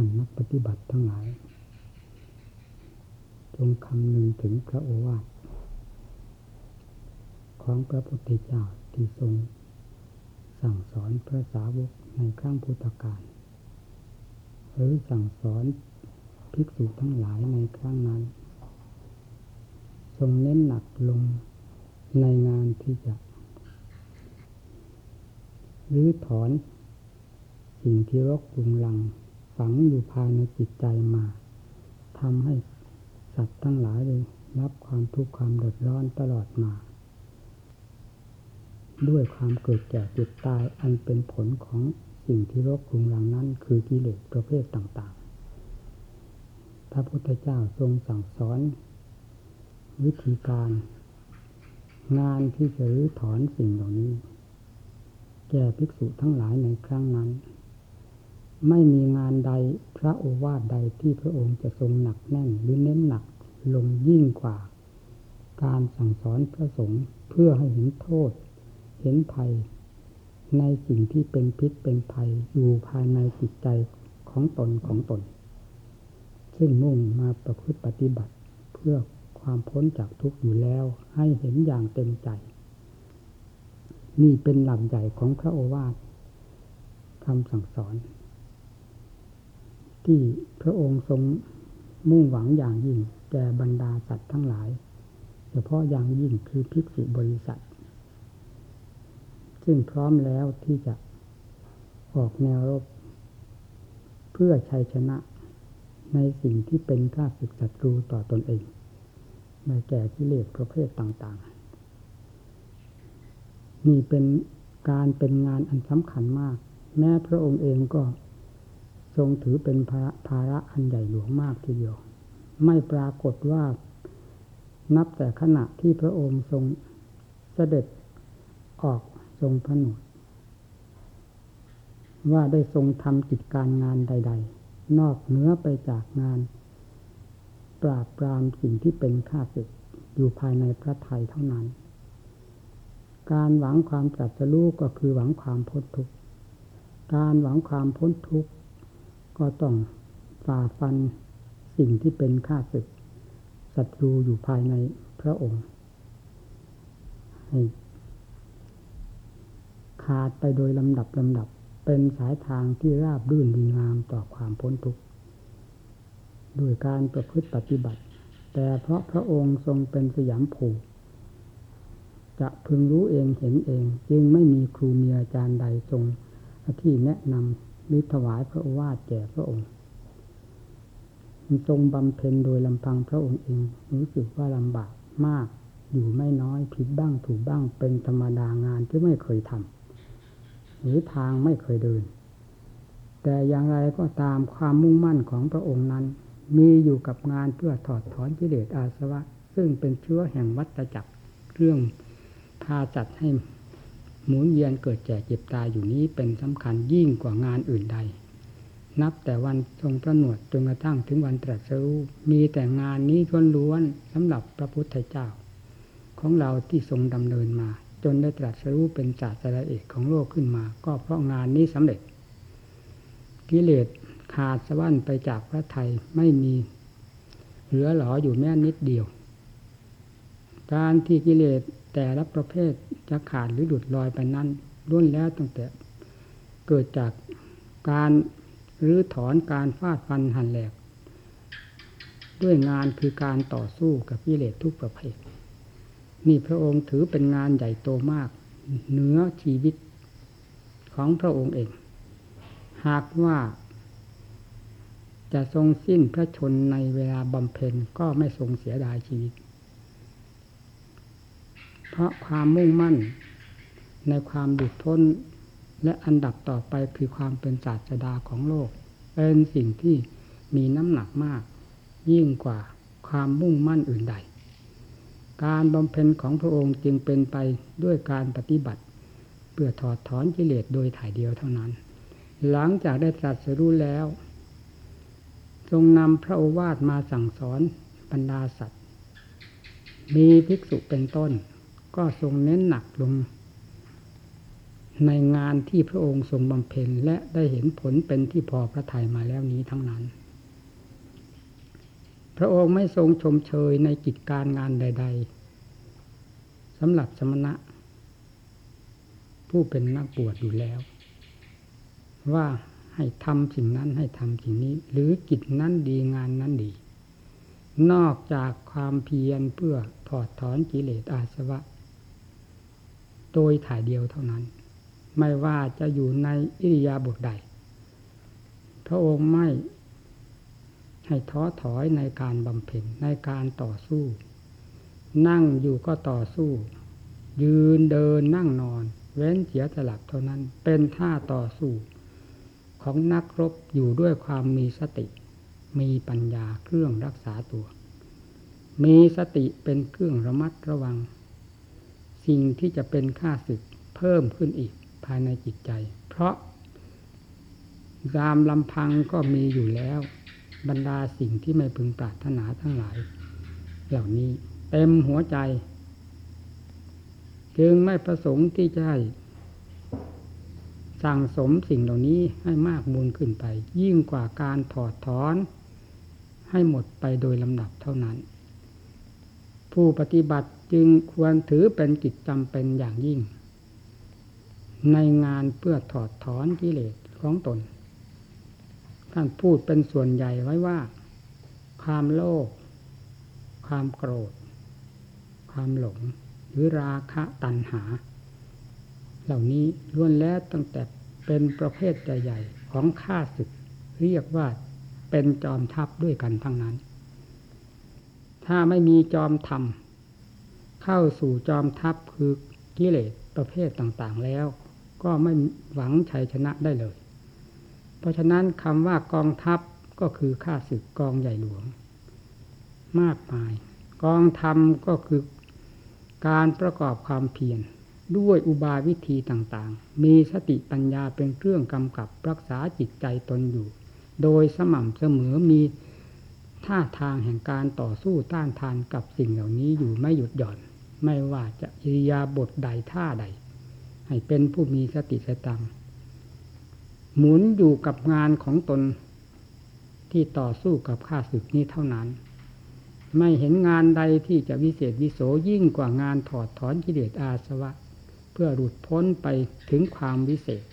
ท่านนักปฏิบัติทั้งหลาย จงคำนึงถึงพระโอวาทของพระพุทธเจ้าที่ทรง สั่งสอนพระสาวกในครั้งพุทธกาลหรือสั่งสอนภิกษุทั้งหลายในครั้งนั้น ทรงเน้นหนักลงในงานที่จะรื้อถอนสิ่งที่รกรุงรัง ฝังอยู่ภายในจิตใจมาทำให้สัตว์ทั้งหลายเลยรับความทุกข์ความเดือดร้อนตลอดมา ด้วยความเกิดแก่เจ็บตายอันเป็นผลของสิ่งที่รกรุงรังนั้น คือกิเลสประเภทต่างๆ พระพุทธเจ้าทรงสั่งสอน วิธีการ งานที่จะรื้อถอนสิ่งเหล่านี้ แก่ภิกษุทั้งหลายในครั้งนั้น ไม่มีงานใดพระโอวาทใดที่พระองค์จะทรงหนักแน่นหรือเน้นหนักลงยิ่งกว่า การสั่งสอนพระสงฆ์เพื่อให้เห็นโทษ เห็นภัย ในสิ่งที่เป็นพิษเป็นภัยอยู่ภายในจิตใจของตนของตน ซึ่งมุ่งมาประพฤติปฏิบัติเพื่อความพ้นจากทุกข์อยู่แล้วให้เห็นอย่างเต็มใจ นี่เป็นหลักใหญ่ของพระโอวาทคำสั่งสอน ที่พระองค์ทรงมุ่งหวังอย่างยิ่ง แก่บรรดาสัตว์ทั้งหลาย เฉพาะอย่างยิ่งคือภิกษุบริษัท ซึ่งพร้อมแล้วที่จะออกแนวรบ เพื่อชัยชนะในสิ่งที่เป็นข้าศึกศัตรูต่อตอนเองในแก่กิเลสประเภทต่างๆ นี่เป็นการเป็นงานอันสำคัญมาก แม้พระองค์เองก็ ทรงถือเป็นภาระอันใหญ่หลวงมากทีเดียว ไม่ปรากฏว่า นับแต่ขณะที่พระองค์ทรงเสด็จออกทรงผนวดว่าได้ทรงทำกิจการงานใด ๆ นอกเหนือไปจากงาน ปราบปรามสิ่งที่เป็นข้าศึกอยู่ภายในพระไทยเท่านั้น การหวังความตรัสรู้ก็คือหวังความพ้นทุกข์ การหวังความพ้นทุกข์ ก็ต้องฝ่าฟันสิ่งที่เป็นข้าศึกศัตรูอยู่ภายในพระองค์ ให้ขาดไปโดยลำดับลำดับเป็นสายทางที่ราบรื่นดีงามต่อความพ้นทุกข์ด้วยการประพฤติปฏิบัติ แต่เพราะพระองค์ทรงเป็นสยามผูจะพึงรู้เองเห็นเอง จึงไม่มีครูมีอาจารย์ใดทรงที่แนะนำ หรือถวายพระโอวาทแก่พระองค์ทรงบำเพ็ญโดยลำพังพระองค์เองรู้สึกว่าลำบากมาก อยู่ไม่น้อยผิดบ้างถูกบ้างเป็นธรรมดางานที่ไม่เคยทำหรือทางไม่เคยเดิน แต่อย่างไรก็ตามความมุ่งมั่นของพระองค์นั้น มีอยู่กับงานเพื่อถอดถอนกิเลสอาสวะ ซึ่งเป็นเชื้อแห่งวัฏจักรเรื่องพาจัดให้ หมุนเวียนเกิดแก่เจ็บตายอยู่นี้เป็นสำคัญยิ่งกว่างานอื่นใด นับแต่วันทรงประหนวดจนกระทั่งถึงวันตรัสรู้มีแต่งานนี้ล้วนๆสำหรับพระพุทธเจ้า ของเราที่ทรงดำเนินมา จนได้ตรัสรู้เป็นศาสตราเอกของโลกขึ้นมา ก็เพราะงานนี้สำเร็จ กิเลสขาดสวรรค์ไปจากพระไทยไม่มีเหลือหลออยู่แม้นิดเดียว การที่กิเลส แต่ละประเภทจะขาดหรือหลุดลอยไปนั้นล้วนแล้วตั้งแต่เกิดจากการรื้อถอนการฟาดฟันหันแหลก ด้วยงานคือการต่อสู้กับกิเลสทุกประเภท นี่พระองค์ถือเป็นงานใหญ่โตมาก เหนือชีวิตของพระองค์เอง หากว่าจะทรงสิ้นพระชนในเวลาบำเพ็ญก็ไม่ทรงเสียดายชีวิต ราะความมุ่งมั่น ในความดุดพ้น และอันดับต่อไปคือความเป็นศาสดาของโลก เป็นสิ่งที่มีน้ำหนักมาก ยิ่งกว่าความมุ่งมั่นอื่นใด การบำเพ็ญของพระองค์จึงเป็นไปด้วยการปฏิบัติ เพื่อถอดถอนกิเลสโดยถ่ายเดียวเท่านั้น หลังจากได้ตรัสรู้แล้ว ทรงนำพระโอวาทมาสั่งสอนบรรดาสัตว์ มีภิกษุเป็นต้น ก็ทรงเน้นหนักลง ในงานที่พระองค์ทรงบำเพ็ญและได้เห็นผลเป็นที่พอพระทัยมาแล้วนี้ทั้งนั้น พระองค์ไม่ทรงชมเชยในกิจการงานใด ๆสำหรับสมณะ ผู้เป็นนักบวชอยู่แล้ว ว่าให้ทำสิ่งนั้นให้ทำสิ่งนี้ หรือกิจนั้นดีงานนั้นดีนอกจากความเพียรเพื่อถอดถอนกิเลสอาสวะ โดยถ่ายเดียวเท่านั้น ไม่ว่าจะอยู่ในอิริยาบถใด พระองค์ไม่ให้ท้อถอยในการบำเพ็ญในการต่อสู้ นั่งอยู่ก็ต่อสู้ ยืนเดินนั่งนอน เว้นเสียสลับเท่านั้น เป็นท่าต่อสู้ ของนักรบอยู่ด้วยความมีสติ มีปัญญาเครื่องรักษาตัว มีสติเป็นเครื่องระมัดระวัง สิ่งที่จะเป็นค่าศึกเพิ่มขึ้นอีกภายในจิตใจ เพราะตามลำพังก็มีอยู่แล้ว บรรดาสิ่งที่ไม่พึงปรารถนาทั้งหลาย เหล่านี้เต็มหัวใจ จึงไม่ประสงค์ที่จะให้สั่งสมสิ่งเหล่านี้ให้มากมูลขึ้นไป ยิ่งกว่าการถอดถอน ให้หมดไปโดยลำดับเท่านั้น ผู้ปฏิบัติ จึงควรถือเป็นกิจจำเป็นอย่างยิ่ง ในงานเพื่อถอดถอนกิเลสของตน ท่านพูดเป็นส่วนใหญ่ไว้ว่า ความโลภความโกรธ ความหลง หรือราคะตัณหา เหล่านี้ล้วนแล้วตั้งแต่เป็นประเภทใหญ่ๆของข้าศึก เรียกว่าเป็นจอมทัพด้วยกันทั้งนั้น ถ้าไม่มีจอมธรรม เข้าสู่จอมทัพคือกิเลสประเภทต่างๆแล้ว ก็ไม่หวังชัยชนะได้เลย เพราะฉะนั้นคำว่ากองทัพก็คือข้าศึกกองใหญ่หลวง มากมาย กองธรรมก็คือการประกอบความเพียรด้วยอุบายวิธีต่างๆ มีสติปัญญาเป็นเครื่องกำกับรักษาจิตใจตนอยู่ โดยสม่ำเสมอมีท่าทางแห่งการต่อสู้ต้านทานกับสิ่งเหล่านี้อยู่ไม่หยุดหย่อน ไม่ว่าจะอิริยาบถใดท่าใด ให้เป็นผู้มีสติสตังหมุนอยู่กับงานของตนที่ต่อสู้กับข้าศึกนี้เท่านั้น ไม่เห็นงานใดที่จะวิเศษวิโสยิ่งกว่างานถอดถอนกิเลสอาสวะ เพื่อหลุดพ้นไปถึงความวิเศษ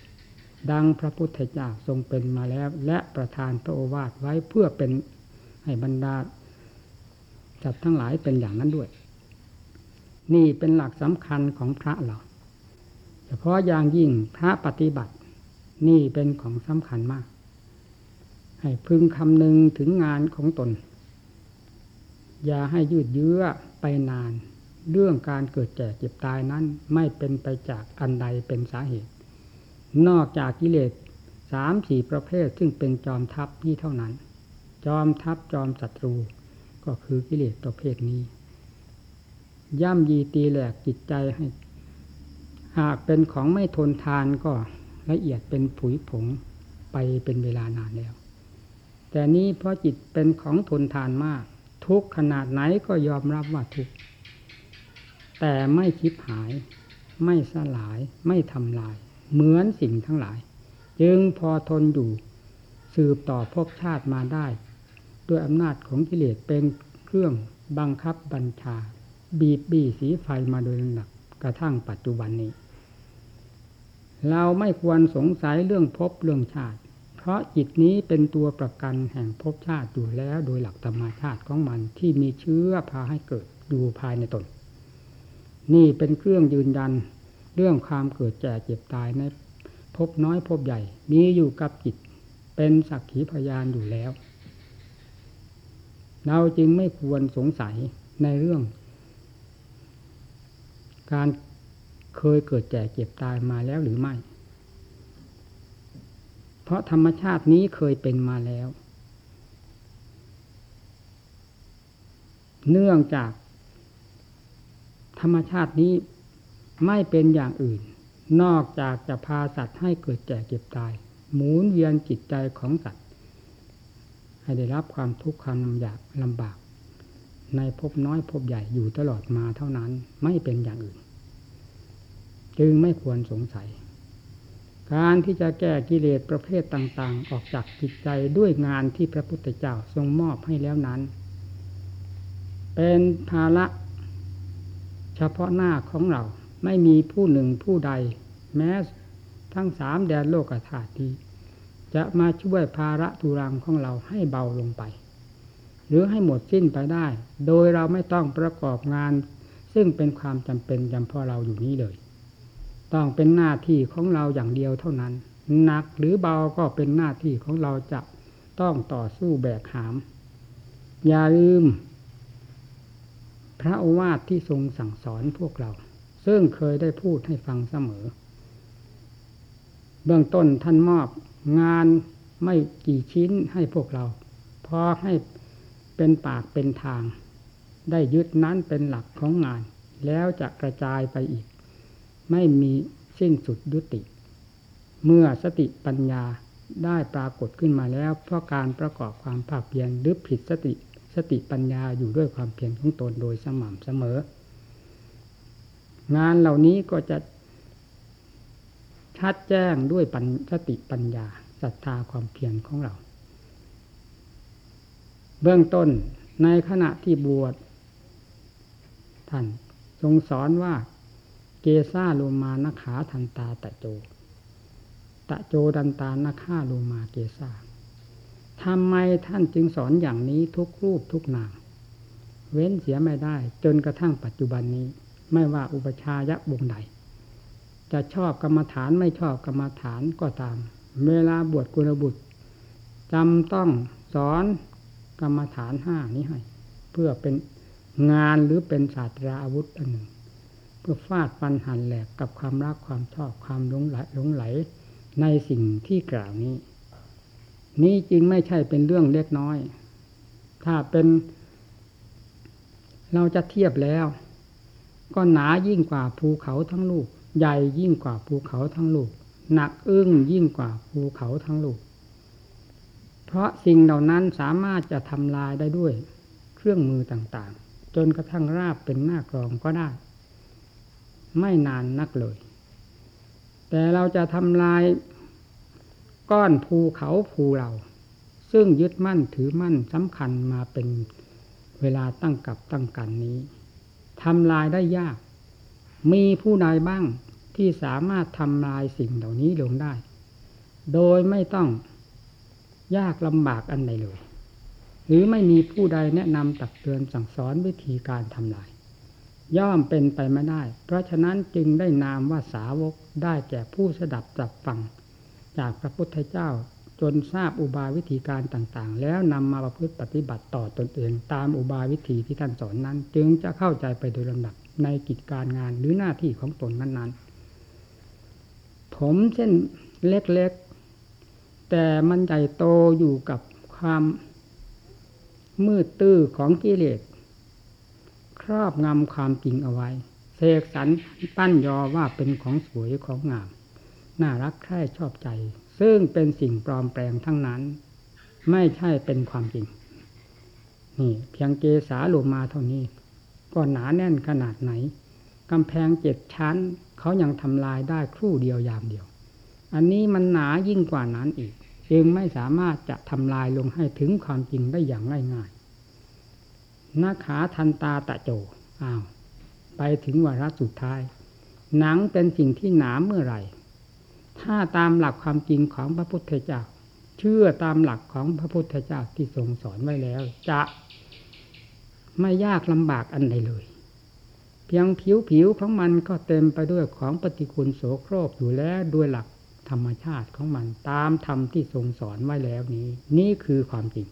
ดังพระพุทธเจ้าทรงเป็นมาแล้ว และประทานพระโอวาทไว้เพื่อเป็นให้บรรดาจัดทั้งหลายเป็นอย่างนั้นด้วย นี่เป็นหลักสำคัญของพระเราเฉพาะอย่างยิ่งพระปฏิบัติ นี่เป็นของสำคัญมาก ให้พึงคำนึงถึงงานของตน อย่าให้ยืดเยื้อไปนาน เรื่องการเกิดแก่เจ็บตายนั้นไม่เป็นไปจากอันใดเป็นสาเหตุ นอกจากกิเลสสามสี่ประเภทซึ่งเป็นจอมทัพนี่เท่านั้น จอมทัพจอมศัตรู ก็คือกิเลสประเภทนี้ ย่ำยีตีแหลกจิตใจให้ หากเป็นของไม่ทนทานก็ละเอียดเป็นผุยผงไปเป็นเวลานานแล้ว แต่นี้เพราะจิตเป็นของทนทานมาก ทุกขนาดไหนก็ยอมรับว่าทุกแต่ไม่คิดหาย ไม่สลาย ไม่ทำลาย เหมือนสิ่งทั้งหลาย จึงพอทนอยู่สืบต่อภพชาติมาได้ ด้วยอำนาจของกิเลสเป็นเครื่องบังคับบัญชา บีบบี้สีไฟมาโดยลำดับกระทั่งปัจจุบันนี้ เราไม่ควรสงสัยเรื่องภพเรื่องชาติ เพราะจิตนี้เป็นตัวประกันแห่งภพชาติอยู่แล้วโดยหลักธรรมชาติของมันที่มีเชื้อพาให้เกิดอยู่ภายในตน นี่เป็นเครื่องยืนยันเรื่องความเกิดแก่เจ็บตายในภพน้อยภพใหญ่ มีอยู่กับจิต เป็นสักขีพยานอยู่แล้ว เราจึงไม่ควรสงสัยในเรื่อง การเคยเกิดแก่เจ็บตายมาแล้วหรือไม่ เพราะธรรมชาตินี้เคยเป็นมาแล้ว เนื่องจาก ธรรมชาตินี้ไม่เป็นอย่างอื่น นอกจากจะพาสัตว์ให้เกิดแก่เก็บตาย หมุนเวียนจิตใจของสัตว์ ให้ได้รับความทุกข์ความลำบากลำบาก ในภพน้อยภพใหญ่อยู่ตลอดมาเท่านั้นไม่เป็นอย่างอื่น จึงไม่ควรสงสัย การที่จะแก้กิเลสประเภทต่างๆ ออกจากจิตใจด้วยงานที่พระพุทธเจ้าทรงมอบให้แล้วนั้น เป็นภาระเฉพาะหน้าของเราไม่มีผู้หนึ่งผู้ใด แม้ทั้งสามแดนโลกธาตุีจะมาช่วยภาระทุรังของเราให้เบาลงไป หรือให้หมดสิ้นไปได้ โดยเราไม่ต้องประกอบงาน ซึ่งเป็นความจำเป็นจำเพาะเราอยู่นี้เลย ต้องเป็นหน้าที่ของเราอย่างเดียวเท่านั้น หนักหรือเบาก็เป็นหน้าที่ของเราจะต้องต่อสู้แบกหาม อย่าลืม พระโอวาทที่ทรงสั่งสอนพวกเรา ซึ่งเคยได้พูดให้ฟังเสมอ เบื้องต้นท่านมอบงานไม่กี่ชิ้นให้พวกเรา พอให้ เป็นปากเป็นทาง ได้ยึดนั้นเป็นหลักของงาน แล้วจะกระจายไปอีก ไม่มีสิ้นสุดยุติ เมื่อสติปัญญาได้ปรากฏขึ้นมาแล้ว เพราะการประกอบความภาคเพียรหรือผิดสติสติปัญญาอยู่ด้วยความเพียรของตนโดยสม่ำเสมอ งานเหล่านี้ก็จะชัดแจ้งด้วยปัญสติปัญญาศรัทธาความเพียรของเรา เบื้องต้นในขณะที่บวชท่านทรงสอนว่าเกซาโลมานขาทันตาตะโจ ตะโจดันตานขาโลมาเกซาทำไมท่านจึงสอนอย่างนี้ทุกรูปทุกนามเว้นเสียไม่ได้ จนกระทั่งปัจจุบันนี้ ไม่ว่าอุปชายะวงใด จะชอบกรรมฐานไม่ชอบกรรมฐานก็ตาม เวลาบวชกุลบุตรจำต้องสอน กรรมฐานห้านี้ให้ เพื่อเป็นงานหรือเป็นศาสตราอาวุธอันหนึ่ง เพื่อฟาดฟันหันแหลกกับความรักความชอบความหลงไหลหลงไหลในสิ่งที่กล่าวนี้ นี้จริงไม่ใช่เป็นเรื่องเล็กน้อย ถ้าเป็น เราจะเทียบแล้ว ก็หนายิ่งกว่าภูเขาทั้งลูก ใหญ่ยิ่งกว่าภูเขาทั้งลูก หนักอึ้งยิ่งกว่าภูเขาทั้งลูก ราะสิ่งเหล่านั้นสามารถจะทำลายได้ด้วยเครื่องมือต่างๆ จนกระทั่งราบเป็นหน้ากรองก็ได้ ไม่นานนักเลย แต่เราจะทำลายก้อนภูเขาภูเรา ซึ่งยึดมั่นถือมั่นสำคัญมาเป็นเวลาตั้งกับตั้งกันนี้ทำลายได้ยาก มีผู้ใดบ้างที่สามารถทำลายสิ่งเหล่านี้ลงได้ โดยไม่ต้อง ยากลำบากอันใดเลย หรือไม่มีผู้ใดแนะนำตักเตือนสั่งสอนวิธีการทำลาย ย่อมเป็นไปไม่ได้ เพราะฉะนั้นจึงได้นามว่าสาวกได้แก่ผู้สดับจับฟัง จากพระพุทธเจ้าจนทราบอุบายวิธีการต่างๆ แล้วนำมาประพฤติปฏิบัติต่อตนเองตามอุบายวิธีที่ท่านสอนนั้น จึงจะเข้าใจไปโดยลำดับในกิจการงานหรือหน้าที่ของตนนั้นๆ ผมเช่นเล็กๆ แต่มันใหญ่โตอยู่กับความมืดตื้อของกิเลสครอบงำความจริงเอาไว้เสกสรรปั้นยอว่าเป็นของสวยของงาม น่ารักใคร่ชอบใจ ซึ่งเป็นสิ่งปลอมแปลงทั้งนั้น ไม่ใช่เป็นความจริง นี่ เพียงเกษาลงมาเท่านี้ ก็หนาแน่นขนาดไหนกำแพงเจ็ดชั้น เขายังทำลายได้ครู่เดียวยามเดียว อันนี้มันหนายิ่งกว่านั้นอีก จึงไม่สามารถจะทำลายลงให้ถึงความจริงได้อย่างง่ายๆนาขาทันตาตะโจอ้าวไปถึงวาระสุดท้าย หนังเป็นสิ่งที่หนาเมื่อไหร่ ถ้าตามหลักความจริงของพระพุทธเจ้า เชื่อตามหลักของพระพุทธเจ้าที่ทรงสอนไว้แล้ว จะไม่ยากลำบากอันใดเลย เพียงผิวผิวของมันก็เต็มไปด้วยของปฏิคุณโสโครกอยู่แล้วด้วยหลัก ธรรมชาติของมันตามธรรมที่ทรงสอนไว้แล้วนี้ นี่คือความจริง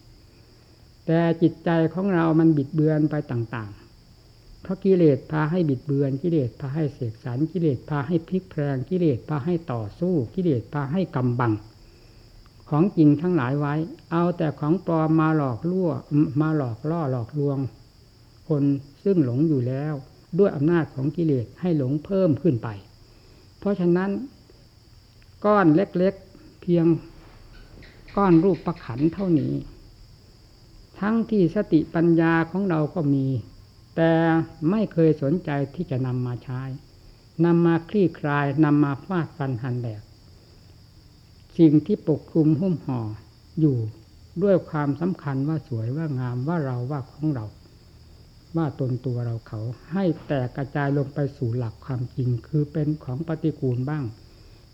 แต่จิตใจของเรามันบิดเบือนไปต่างๆ เพราะกิเลสพาให้บิดเบือนกิเลสพาให้เสกสรรกิเลสพาให้พลิกแพลงกิเลสพาให้ต่อสู้กิเลสพาให้กำบัง ของจริงทั้งหลายไว้ เอาแต่ของปลอมมาหลอกล่วมาหลอกล่อหลอกลวง คนซึ่งหลงอยู่แล้วด้วยอำนาจของกิเลสให้หลงเพิ่มขึ้นไป เพราะฉะนั้น ก้อนเล็กๆเพียงก้อนรูปประขันเท่านี้ ทั้งที่สติปัญญาของเราก็มี แต่ไม่เคยสนใจที่จะนำมาใช้นำมาคลี่คลายนำมาฟาดฟันหันแบกสิ่งที่ปกคลุมหุ้มห่ออยู่ด้วยความสำคัญว่าสวยว่างามว่าเราว่าของเรา ว่าตนตัวเราเขาให้แตกกระจายลงไปสู่หลักความจริงคือเป็นของปฏิกูลบ้าง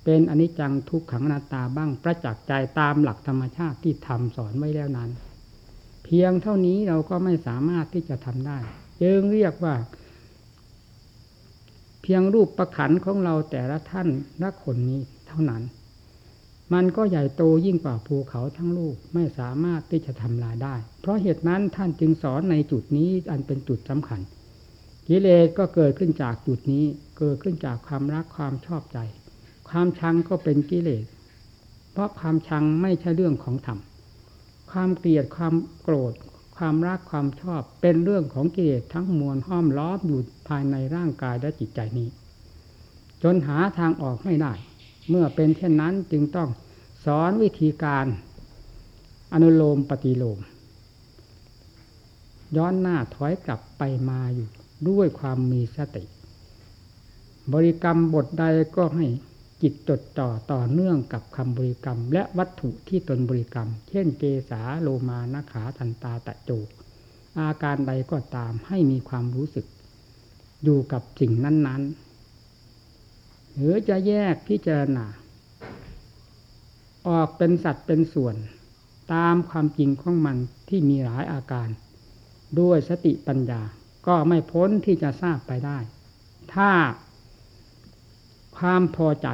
เป็นอนิจจังทุกขังอนาตตาบ้างประจักษ์ใจตามหลักธรรมชาติที่ทำสอนไว้แล้วนั้น เพียงเท่านี้เราก็ไม่สามารถที่จะทำได้จึงเรียกว่า เพียงรูปประขันของเราแต่ละท่านละคนนี้เท่านั้น มันก็ใหญ่โตยิ่งกว่าภูเขาทั้งลูกไม่สามารถที่จะทำลายได้ เพราะเหตุนั้นท่านจึงสอนในจุดนี้อันเป็นจุดสำคัญกิเลสก็เกิดขึ้นจากจุดนี้ เกิดขึ้นจากความรักความชอบใจ ความชังก็เป็นกิเลส เพราะความชังไม่ใช่เรื่องของธรรม ความเกลียดความโกรธ ความรักความชอบเป็นเรื่องของกิเลสทั้งมวลห้อมล้อมอยู่ภายในร่างกายและจิตใจนี้ จนหาทางออกไม่ได้ เมื่อเป็นเช่นนั้นจึงต้องสอนวิธีการ อนุโลมปฏิโลม ย้อนหน้าถอยกลับไปมาอยู่ด้วยความมีสติ บริกรรมบทใดก็ให้ จิตจดต่อต่อเนื่องกับคำบริกรรม และวัตถุที่ตนบริกรรม เช่นเกสาโลมานาขาทันตาตะโจอาการใดก็ตามให้มีความรู้สึก อยู่กับสิ่งนั้น ๆ หรือจะแยกพิจารณาออกเป็นสัตว์เป็นส่วน ตามความจริงของมันที่มีหลายอาการ ด้วยสติปัญญาก็ไม่พ้นที่จะทราบไปได้ ถ้า ความพอใจ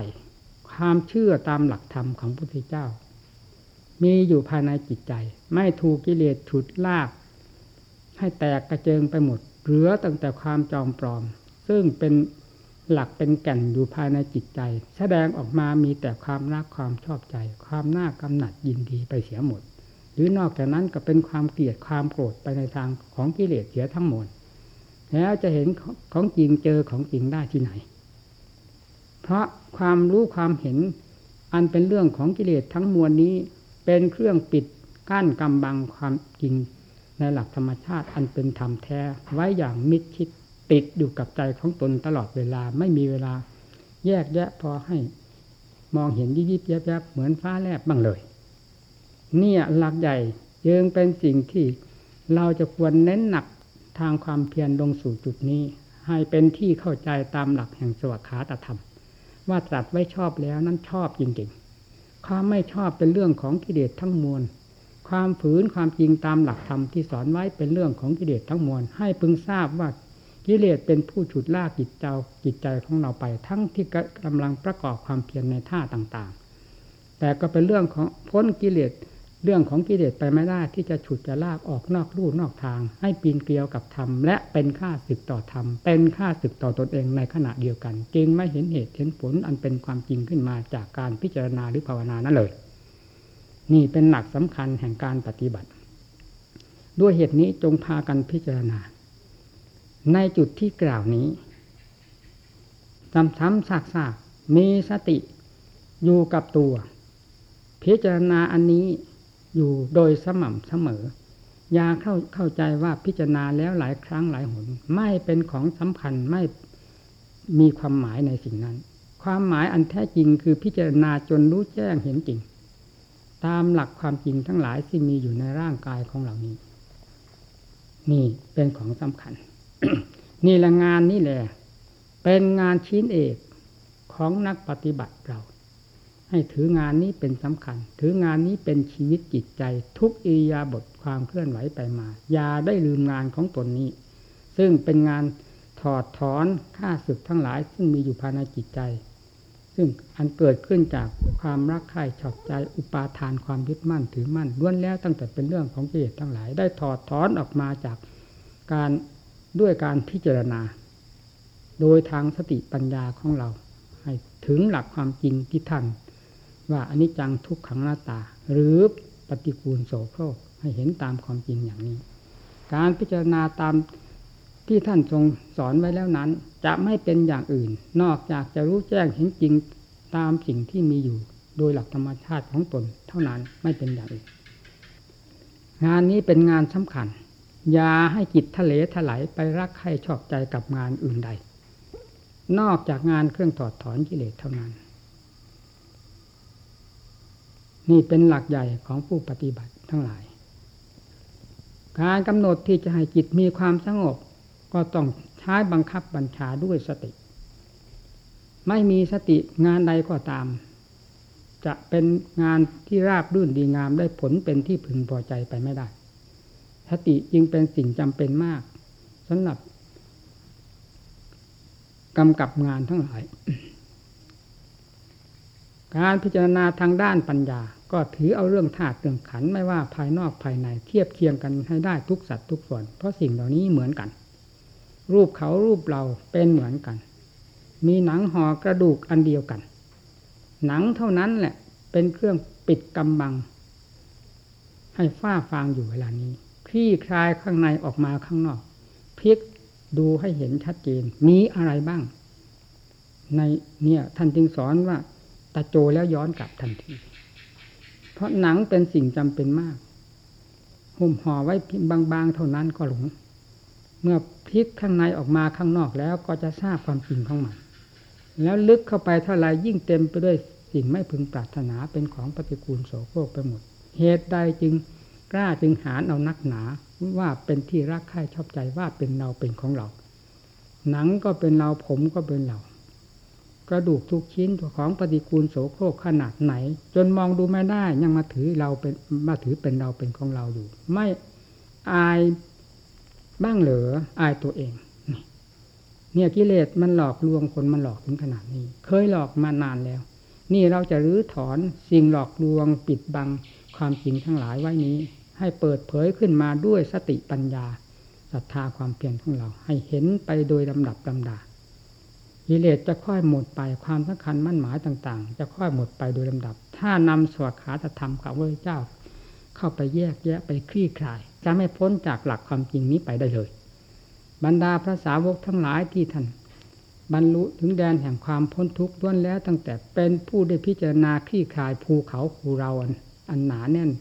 ความเชื่อตามหลักธรรมของพระพุทธเจ้า มีอยู่ภายในจิตใจ ไม่ถูกกิเลสฉุดลาก ให้แตกกระเจิงไปหมด เหลือตั้งแต่ความจอมปลอม ซึ่งเป็นหลักเป็นแก่นอยู่ภายในจิตใจ แสดงออกมามีแต่ความรักความชอบใจ ความน่ากำหนัดยินดีไปเสียหมด หรือนอกจากนั้นก็เป็นความเกลียดความโกรธไปในทางของกิเลสเสียทั้งหมดแล้วจะเห็นของจริงเจอของจริงได้ที่ไหน เพราะความรู้ความเห็น อันเป็นเรื่องของกิเลสทั้งมวลนี้ เป็นเครื่องปิดกั้นกำบังความจริง ในหลักธรรมชาติอันเป็นธรรมแท้ ไว้อย่างมิดชิดติดอยู่กับใจของตนตลอดเวลาไม่มีเวลา แยกแยะพอให้มองเห็นยิบยิบแยบแยบเหมือนฟ้าแลบบ้างเลย เนี่ยหลักใหญ่ยังเป็นสิ่งที่เราจะควรเน้นหนักทางความเพียรลงสู่จุดนี้ ให้เป็นที่เข้าใจตามหลักแห่งสวัสดิขาตธรรม ว่าตรัสไว้ชอบแล้วนั้นชอบจริงๆ ความไม่ชอบเป็นเรื่องของกิเลสทั้งมวล ความฝืนความจริงตามหลักธรรมที่สอนไว้เป็นเรื่องของกิเลสทั้งมวล ให้พึงทราบว่ากิเลสเป็นผู้ฉุดลากจิตเจ้าจิตใจของเราไป ทั้งที่กำลังประกอบความเพียรในท่าต่างๆ แต่ก็เป็นเรื่องของพ้นกิเลส เรื่องของกิเลสไปไม่ได้ที่จะฉุดจะลากออกนอกรูนอกทาง ให้ปีนเกลียวกับธรรมและเป็นค่าศึกต่อธรรม เป็นค่าศึกต่อตนเองในขณะเดียวกัน จึงไม่เห็นเหตุเห็นผลอันเป็นความจริงขึ้นมาจากการพิจารณาหรือภาวนานั่นเลย นี่เป็นหลักสำคัญแห่งการปฏิบัติ ด้วยเหตุนี้จงพากันพิจารณา ในจุดที่กล่าวนี้ซ้ำๆซากๆมีสติอยู่กับตัว พิจารณาอันนี้ อยู่โดยสม่ำเสมอ ยาเข้าเข้าใจว่าพิจารณาแล้วหลายครั้งหลายหน ไม่เป็นของสำคัญไม่มีความหมายในสิ่งนั้น ความหมายอันแท้จริงคือพิจารณาจนรู้แจ้งเห็นจริง ตามหลักความจริงทั้งหลายที่มีอยู่ในร่างกายของเหล่านี้ นี่เป็นของสำคัญ นี่ละงานนี่แหละ เป็นงานชิ้นเอกของนักปฏิบัติเรา ให้ถืองานนี้เป็นสำคัญ ถืองานนี้เป็นชีวิตจิตใจ ทุกอิยาบทความเคลื่อนไหวไปมา อย่าได้ลืมงานของตนนี้ ซึ่งเป็นงานถอดถอนค่าศึกทั้งหลาย ซึ่งมีอยู่ภายในจิตใจ ซึ่งอันเกิดขึ้นจากความรักใคร่ชอบใจอุปาทานความยึดมั่นถือมั่นล้วนแล้วตั้งแต่เป็นเรื่องของกิเลสทั้งหลาย ได้ถอดถอนออกมาจากการด้วยการพิจารณา โดยทางสติปัญญาของเรา ให้ถึงหลักความจริงที่ท่าน ว่าอนิจจังทุกขังหน้าตา หรือปฏิกูลโสโครกให้เห็นตามความจริงอย่างนี้ การพิจารณาตามที่ท่านทรงสอนไว้แล้วนั้น จะไม่เป็นอย่างอื่น นอกจากจะรู้แจ้งเห็นจริงตามสิ่งที่มีอยู่ โดยหลักธรรมชาติของตนเท่านั้นไม่เป็นอย่างอื่น งานนี้เป็นงานสำคัญ อย่าให้จิตทะเลถลายไปรักใครชอบใจกับงานอื่นใด นอกจากงานเครื่องถอดถอนกิเลสเท่านั้น นี่เป็นหลักใหญ่ของผู้ปฏิบัติทั้งหลาย การกำหนดที่จะให้จิตมีความสงบ ก็ต้องใช้บังคับบัญชาด้วยสติ ไม่มีสติงานใดก็ตาม จะเป็นงานที่ราบรื่นดีงามได้ผลเป็นที่พึงพอใจไปไม่ได้ สติจึงเป็นสิ่งจำเป็นมากสำหรับกำกับงานทั้งหลาย การพิจารณาทางด้านปัญญา ก็ถือเอาเรื่องธาตุเรื่องขันไม่ว่าภายนอกภายในเทียบเคียงกันให้ได้ทุกสัตว์ทุกส่วน เพราะสิ่งเหล่านี้เหมือนกัน รูปเขารูปเราเป็นเหมือนกัน มีหนังห่อกระดูกอันเดียวกัน หนังเท่านั้นแหละเป็นเครื่องปิดกำบัง ให้ฝ้าฟางอยู่เวลานี้คลี่คลายข้างในออกมาข้างนอกพลิกดูให้เห็นชัดเจนมีอะไรบ้าง ในเนี่ยท่านจึงสอนว่า ตาโจแล้วย้อนกลับทันที เพราะหนังเป็นสิ่งจำเป็นมากห่มห่อไว้บางๆเท่านั้นก็หลง เมื่อพลิกข้างในออกมาข้างนอกแล้วก็จะทราบความจริงของมัน แล้วลึกเข้าไปเท่าไรยิ่งเต็มไปด้วยสิ่งไม่พึงปรารถนาเป็นของปฏิกูลโสโครกไปหมด เหตุใดจึงกล้าจึงหาเอานักหนาว่าเป็นที่รักใคร่ชอบใจว่าเป็นเราเป็นของเรา หนังก็เป็นเราผมก็เป็นเรา กระดูกทุกชิ้นของปฏิกูลโสโครกขนาดไหน จนมองดูไม่ได้ยังมาถือเราเป็นมาถือเป็นเราเป็นของเราอยู่ ไม่อายบ้างเหลืออายตัวเอง เนี่ยกิเลสมันหลอกลวงคนมันหลอกถึงขนาดนี้ เคยหลอกมานานแล้ว นี่เราจะรื้อถอนสิ่งหลอกลวงปิดบังความจริงทั้งหลายไว้นี้ ให้เปิดเผยขึ้นมาด้วยสติปัญญาศรัทธาความเพียรของเรา ให้เห็นไปโดยลำดับลำดา กิเลสจะค่อยหมดไปความสำคัญมั่นหมายต่าง ๆ จะค่อยหมดไปโดยลำดับ ถ้านำสวดขาธรรมกับพระเจ้า เข้าไปแยกแยะไปคลี่คลาย จะไม่พ้นจากหลักความจริงนี้ไปได้เลย บรรดาพระสาวกทั้งหลายที่ท่านบรรลุถึงแดนแห่งความพ้นทุกข์ล้วนแล้วตั้งแต่เป็นผู้ได้พิจารณาคลี่คลายภูเขาภูเราอันหนาแน่น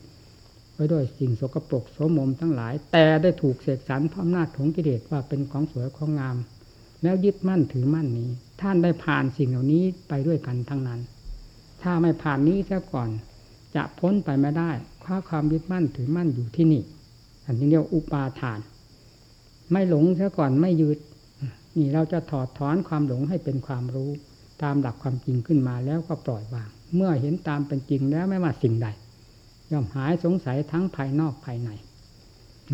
ไว้ด้วยสิ่งสกปรกโสมมทั้งหลาย แต่ได้ถูกเสกสรรพระอำนาจของกิเลสว่าเป็นของสวยของงาม แล้วยึดมั่นถือมั่นนี้ ท่านได้ผ่านสิ่งเหล่านี้ไปด้วยกันทั้งนั้น ถ้าไม่ผ่านนี้ซะก่อน จะพ้นไปไม่ได้คว้าความยึดมั่นถือมั่นอยู่ที่นี่อันนี้เรียกอุปาทาน ไม่หลงซะก่อนไม่ยึดนี่เราจะถอดถอนความหลงให้เป็นความรู้ ตามหลักความจริงขึ้นมาแล้วก็ปล่อยวาง เมื่อเห็นตามเป็นจริงแล้วไม่ว่าสิ่งใด ย่อมหายสงสัยทั้งภายนอกภายใน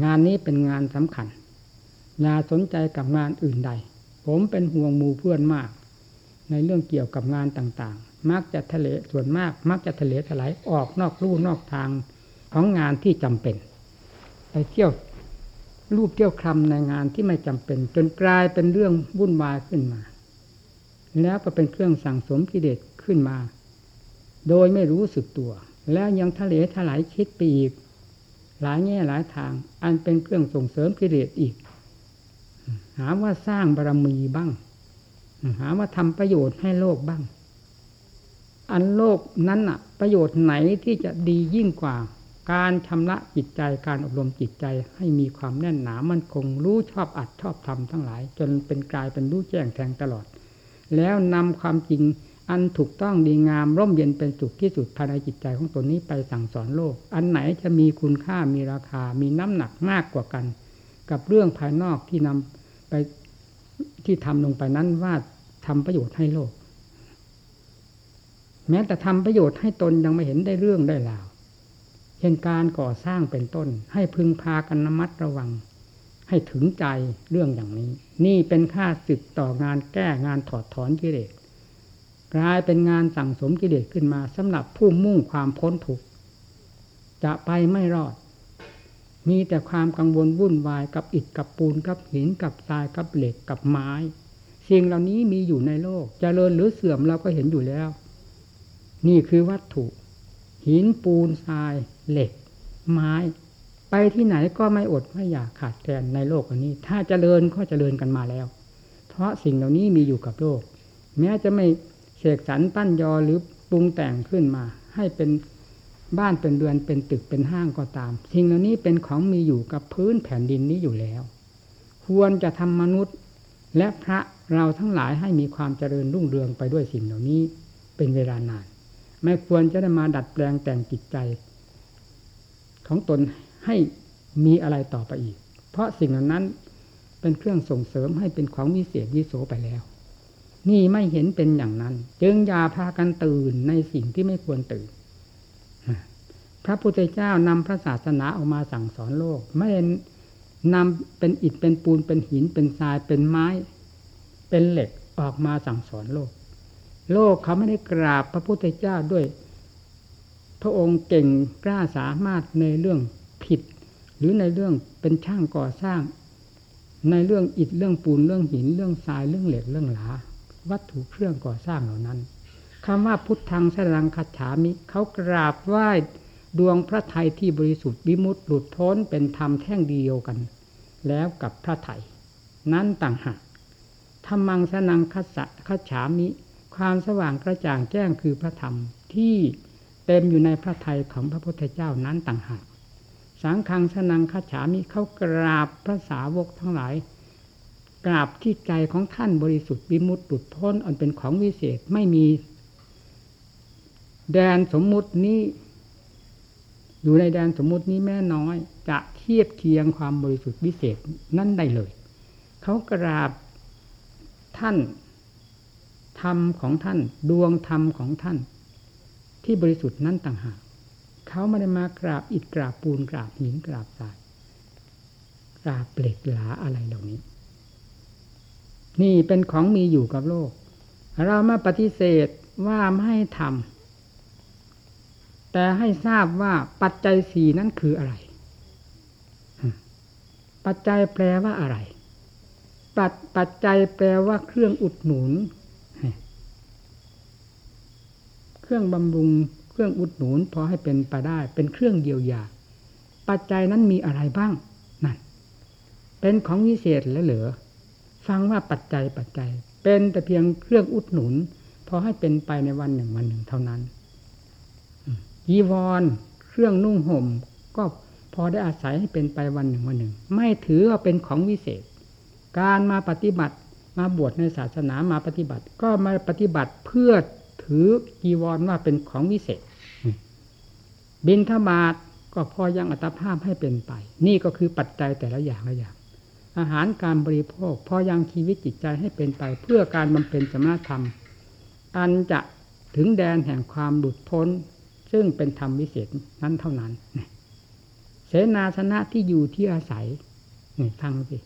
งานนี้เป็นงานสำคัญอย่าสนใจกับงานอื่นใด ผมเป็นห่วงหมู่เพื่อนมาก ในเรื่องเกี่ยวกับงานต่างๆ มักจะทะเลส่วนมาก มักจะทะเลถลายออกนอกลู่นอกทางของงานที่จำเป็นไปเที่ยวรูปเที่ยวคลำในงานที่ไม่จำเป็น จนกลายเป็นเรื่องวุ่นวายขึ้นมา แล้วก็เป็นเครื่องสั่งสมกิเลสขึ้นมา โดยไม่รู้สึกตัว แล้วยังทะเลถลายคิดไปอีก หลายแง่หลายทาง อันเป็นเครื่องส่งเสริมกิเลสอีก หาว่าสร้างบารมีบ้าง หาว่าทำประโยชน์ให้โลกบ้าง อันโลกนั้นอะประโยชน์ไหนที่จะดียิ่งกว่า การชำระจิตใจการอบรมจิตใจให้มีความแน่นหนามันคงรู้ชอบอัดชอบทำทั้งหลาย จนเป็นกลายเป็นรู้แจ้งแทงตลอด แล้วนำความจริงอันถูกต้องดีงามร่มเย็นเป็นสุขที่สุดภายในจิตใจของตนนี้ไปสั่งสอนโลก อันไหนจะมีคุณค่ามีราคา มีน้ำหนักมากกว่ากัน กับเรื่องภายนอกที่นำ ไปที่ทำลงไปนั้นว่าทำประโยชน์ให้โลก แม้แต่ทำประโยชน์ให้ตนยังไม่เห็นได้เรื่องได้ราวเช่นการก่อสร้างเป็นต้น ให้พึงพากันระมัดระวัง ให้ถึงใจเรื่องอย่างนี้ นี่เป็นค่าสึกต่องานแก้งานถอดถอนกิเลสกลายเป็นงานสั่งสมกิเลสขึ้นมาสำหรับผู้มุ่งความพ้นทุกข์จะไปไม่รอด มีแต่ความกังวลวุ่นวายกับอิฐกับปูนกับหินกับทรายกับเหล็กกับไม้สิ่งเหล่านี้มีอยู่ในโลกจเจริญหรือเสื่อมเราก็เห็นอยู่แล้ว นี่คือวัตถุ หินปูนทราย เหล็ก ไม้ ไปที่ไหนก็ไม่อดไม่อยากขาดแคลนในโลกอันนี้ ถ้าเจริญก็เจริญกันมาแล้ว เพราะสิ่งเหล่านี้มีอยู่กับโลก แม้จะไม่เสกสรรปั้นยอหรือปรุงแต่งขึ้นมา ให้เป็น บ้านเป็นเรือนเป็นตึกเป็นห้างก็ตาม สิ่งเหล่านี้เป็นของมีอยู่กับพื้นแผ่นดินนี้อยู่แล้ว ควรจะทำมนุษย์ และพระเราทั้งหลายให้มีความเจริญรุ่งเรืองไปด้วยสิ่งเหล่านี้เป็นเวลานาน ไม่ควรจะได้มาดัดแปลงแต่งจิตใจ ของตนให้มีอะไรต่อไปอีก เพราะสิ่งนั้นเป็นเครื่องส่งเสริมให้เป็นของวิเศษวิโสไปแล้ว นี่ไม่เห็นเป็นอย่างนั้น จึงอย่าพากันตื่นในสิ่งที่ไม่ควรตื่น พระพุทธเจ้านำพระศาสนาออกมาสั่งสอนโลก ไม่ได้นำเป็นอิฐเป็นปูนเป็นหินเป็นทรายเป็นไม้ เป็นเหล็กออกมาสั่งสอนโลก โลกเขาไม่ได้กราบพระพุทธเจ้าด้วย พระองค์เก่งกล้าสามารถในเรื่องผิด หรือในเรื่องเป็นช่างก่อสร้าง ในเรื่องอิฐเรื่องปูนเรื่องหินเรื่องทรายเรื่องเหล็กเรื่องหลาวัตถุเครื่องก่อสร้างเหล่านั้นคำว่าพุทธังสรังคัจฉามิเขากราบไหว้ ดวงพระไทยที่บริสุทธิ์วิมุตติหลุดพ้นเป็นธรรมแท่งเดียวกัน แล้วกับพระไทยนั้นต่างหากธรรมังสนังคัสคัจฉามิ ความสว่างกระจ่างแจ้งคือพระธรรมที่เต็มอยู่ในพระไทยของพระพุทธเจ้านั้นต่างหากสังฆังสนังคัจฉามิเขากราบพระสาวกทั้งหลายกราบที่ใจของท่านบริสุทธิ์วิมุตติหลุดพ้นอันเป็นของวิเศษไม่มี แดนสมมุตินี้ อยู่ในแดนสมมุตินี้แม่น้อย จะเทียบเคียงความบริสุทธิ์วิเศษนั่นได้เลย เขากราบท่านธรรมของท่าน ดวงธรรมของท่าน ที่บริสุทธิ์นั้นต่างหากเขาไม่ได้มากราบอิฐกราบปูนกราบหินกราบทรายกราบเปล็กหลาอะไรเหล่านี้ นี่เป็นของมีอยู่กับโลก เรามาปฏิเสธว่าไม่ให้ทำ แต่ให้ทราบว่าปัจจัยสี่นั้นคืออะไร ปัจจัยแปลว่าอะไร ปัจปัจจัยแปลว่าเครื่องอุดหนุน เครื่องบำรุง เครื่องอุดหนุนพอให้เป็นไปได้ เป็นเครื่องเยียวยา ปัจจัยนั้นมีอะไรบ้างนั่นเป็นของวิเศษแล้วเหลือฟังว่าปัจจัยปัจจัย เป็นแต่เพียงเครื่องอุดหนุนพอให้เป็นไปในวันหนึ่งวันหนึ่งเท่านั้น จีวร เครื่องนุ่งห่ม ก็พอได้อาศัยให้เป็นไปวันหนึ่งวันหนึ่ง ไม่ถือว่าเป็นของวิเศษ การมาปฏิบัติมาบวชในศาสนามาปฏิบัติ ก็มาปฏิบัติเพื่อถือจีวรว่าเป็นของวิเศษ บินทบาทก็พอยังอัตภาพให้เป็นไป นี่ก็คือปัจจัยแต่ละอย่างละอย่าง อาหารการบริโภค พอยังชีวิตจิตใจให้เป็นไป เพื่อการบำเพ็ญสมณธรรม อันจะถึงแดนแห่งความหลุดพ้น ซึ่งเป็นธรรมวิเศษนั้นเท่านั้นเสนาสนะที่อยู่ที่อาศัยนี่ฟังสิ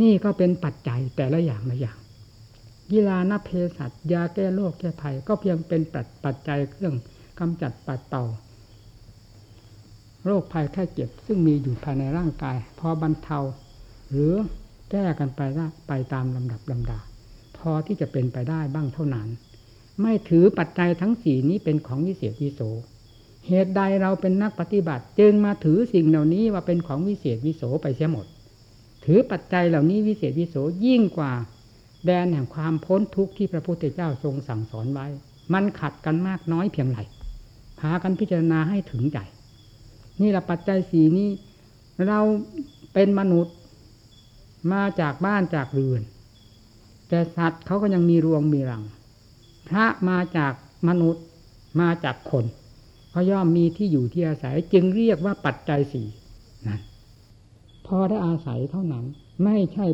นี่ก็เป็นปัจจัยแต่ละอย่างละอย่างกีฬานเพสัตยาแก้โรคแก้ภัย ก็เพียงเป็นปัจจัยเครื่องกำจัดปัดเป่า โรคภัยแค่เจ็บซึ่งมีอยู่ภายในร่างกาย พอบรรเทา หรือแก้กันไปได้ไปตามลำดับลำดา พอที่จะเป็นไปได้บ้างเท่านั้น ไม่ถือปัจจัยทั้งสี่นี้เป็นของวิเศษวิโส เหตุใดเราเป็นนักปฏิบัติ จึงมาถือสิ่งเหล่านี้ว่าเป็นของวิเศษวิโสไปเสียหมด ถือปัจจัยเหล่านี้วิเศษวิโสยิ่งกว่า แดนแห่งความพ้นทุกข์ที่พระพุทธเจ้าทรงสั่งสอนไว้ มันขัดกันมากน้อยเพียงไรพากันพิจารณาให้ถึงใจ นี่แหละปัจจัยสีนี้ เราเป็นมนุษย์มาจากบ้านจากเรือน แต่สัตว์เขาก็ยังมีรวงมีรัง พระมาจากมนุษย์มาจากคนเขาย่อมมีที่อยู่ที่อาศัยจึงเรียกว่าปัจจัยสี่นั่นพอได้อาศัยเท่านั้น ไม่ใช่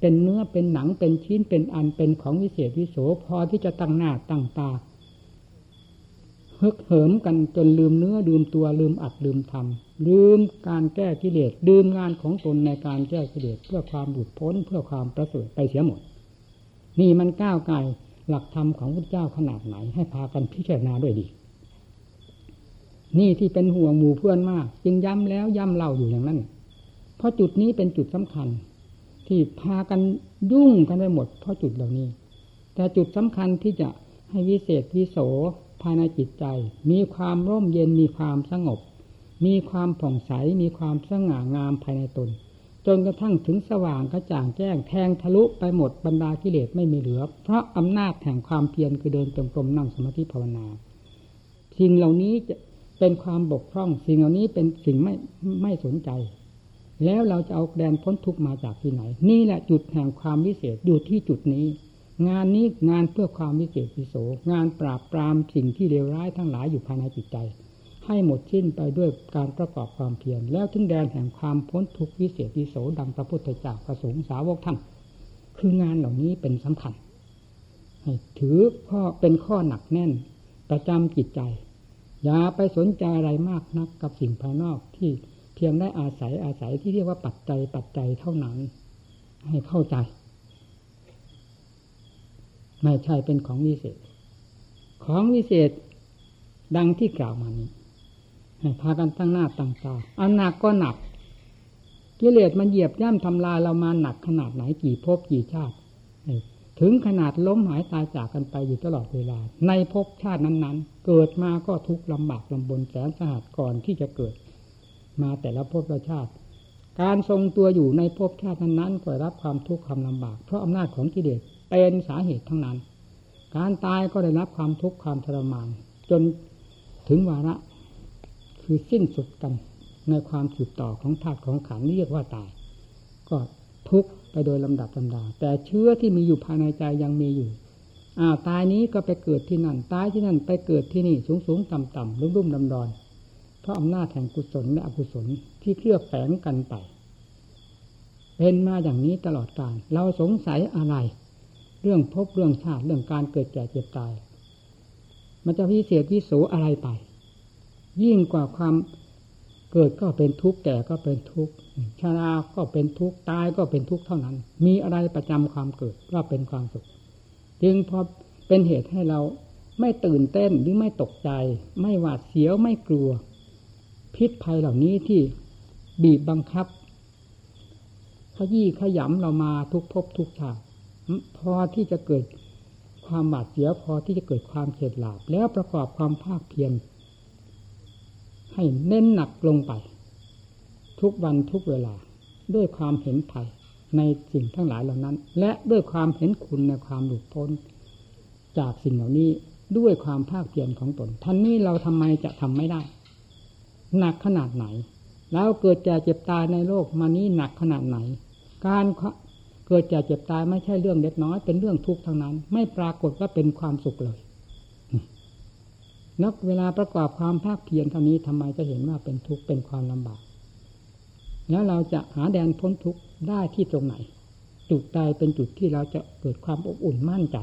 เป็นเนื้อเป็นหนังเป็นชิ้นเป็นอันเป็นของวิเศษวิโสพอที่จะตั้งหน้าตั้งตาฮึกเหิมกันจนลืมเนื้อลืมตัวลืมอัดลืมทำลืมการแก้กิเลสลืมงานของตนในการแก้กิเลสเพื่อความหลุดพ้นเพื่อความประเสริฐไปเสียหมด นี่มันก้าวไกล หลักธรรมของพระเจ้าขนาดไหน ให้พากันพิจารณาด้วยดี นี่ที่เป็นห่วงหมู่เพื่อนมาก จึงย้ำแล้วย้ำเล่าอยู่อย่างนั้น เพราะจุดนี้เป็นจุดสำคัญ ที่พากันยุ่งกันไปหมด เพราะจุดเหล่านี้ แต่จุดสำคัญที่จะให้วิเศษวิโสภายในจิตใจ มีความร่มเย็นมีความสงบ มีความผ่องใสมีความสง่างามภายในตน จนกระทั่งถึงสว่างกระจ่างแจ้งแทงทะลุไปหมดบรรดากิเลสไม่มีเหลือ เพราะอำนาจแห่งความเพียรคือเดินจงกรมนั่งสมาธิภาวนา สิ่งเหล่านี้จะเป็นความบกพร่อง สิ่งเหล่านี้เป็นสิ่งไม่ไม่สนใจ แล้วเราจะเอาแดนพ้นทุกมาจากที่ไหน นี่แหละจุดแห่งความวิเศษอยู่ที่จุดนี้ งานนี้งานเพื่อความวิเศษวิโสงานปราบปรามสิ่งที่เลวร้ายทั้งหลายอยู่ภายในจิตใจ ให้หมดสิ้นไปด้วยการประกอบความเพียรแล้วถึงแดนแห่งความพ้นทุกข์วิเศษวิโสดังพระพุทธเจ้าประสงค์สาวกท่านคืองานเหล่านี้เป็นสำคัญให้ถือข้อเป็นข้อหนักแน่น ประจำจิตใจ อย่าไปสนใจอะไรมากนักกับสิ่งภายนอกที่เพียงได้อาศัยอาศัยที่เรียกว่าปัจจัยปัจจัยเท่านั้น ให้เข้าใจ ไม่ใช่เป็นของวิเศษ ของวิเศษดังที่กล่าวมานี้ พากันตั้งหน้าตั้งตาอันหนักก็หนักกิเลสมันเหยียบย่ำทำลายเรามาหนักขนาดไหนกี่ภพกี่ชาติถึงขนาดล้มหายตายจากกันไปอยู่ตลอดเวลา ในภพชาตินั้นๆ เกิดมาก็ทุกข์ลำบากลำบนแสนสหัสก่อนที่จะเกิด มาแต่ละภพละชาติ การทรงตัวอยู่ในภพชาตินั้นๆก็รับความทุกข์ความลำบาก เพราะอำนาจของกิเลสเป็นสาเหตุทั้งนั้น การตายก็ได้รับความทุกข์ความทรมาน จนถึงวาระ คือสิ้นสุดกันในความสืบต่อของธาตุของขันเรียกว่าตาย ก็ทุกไปโดยลำดับลำดา แต่เชื้อที่มีอยู่ภายในใจยังมีอยู่อ้าวตายนี้ก็ไปเกิดที่นั่น ตายที่นั่นไปเกิดที่นี่สูงสูงต่ำต่ำรุ่มรุ่มดำดอนเพราะอำนาจแห่งกุศลและอกุศลที่เคลือบแฝงกันไปเป็นมาอย่างนี้ตลอดกาลเราสงสัยอะไร เรื่องพบเรื่องชาติเรื่องการเกิดแก่เจ็บตาย มันจะพิเศษวิโสอะไรไป ยิ่งกว่าความเกิดก็เป็นทุกข์แก่ก็เป็นทุกข์ชราก็เป็นทุกข์ตายก็เป็นทุกข์เท่านั้น มีอะไรประจำความเกิดว่าเป็นความสุข จึงพอเป็นเหตุให้เราไม่ตื่นเต้นหรือไม่ตกใจ ไม่หวาดเสียวไม่กลัว พิษภัยเหล่านี้ที่บีบบังคับขยี้ขยำเรามาทุกภพทุกชาติพอที่จะเกิดความหวาดเสียวพอที่จะเกิดความเฉียดหลาบแล้วประกอบความภาคเพียร ให้เน้นหนักลงไป ทุกวันทุกเวลา ด้วยความเห็นภัยในสิ่งทั้งหลายเหล่านั้น และด้วยความเห็นคุณในความหลุดพ้น จากสิ่งเหล่านี้ด้วยความภาคเพียรของตนท่านนี้เราทำไมจะทำไม่ได้ หนักขนาดไหน แล้วเกิดจะเจ็บตายในโลกมานี้หนักขนาดไหน การเกิดจะเจ็บตายไม่ใช่เรื่องเล็กน้อย เป็นเรื่องทุกข์ทั้งนั้น ไม่ปรากฏว่าเป็นความสุขเลย นักเวลาประกอบความภาคเพียรเท่านี้ทำไมจะเห็นว่าเป็นทุกข์เป็นความลำบาก แล้วเราจะหาแดนพ้นทุกข์ได้ที่ตรงไหน จุดใดเป็นจุดที่เราจะเกิดความอบอุ่นมั่นใจ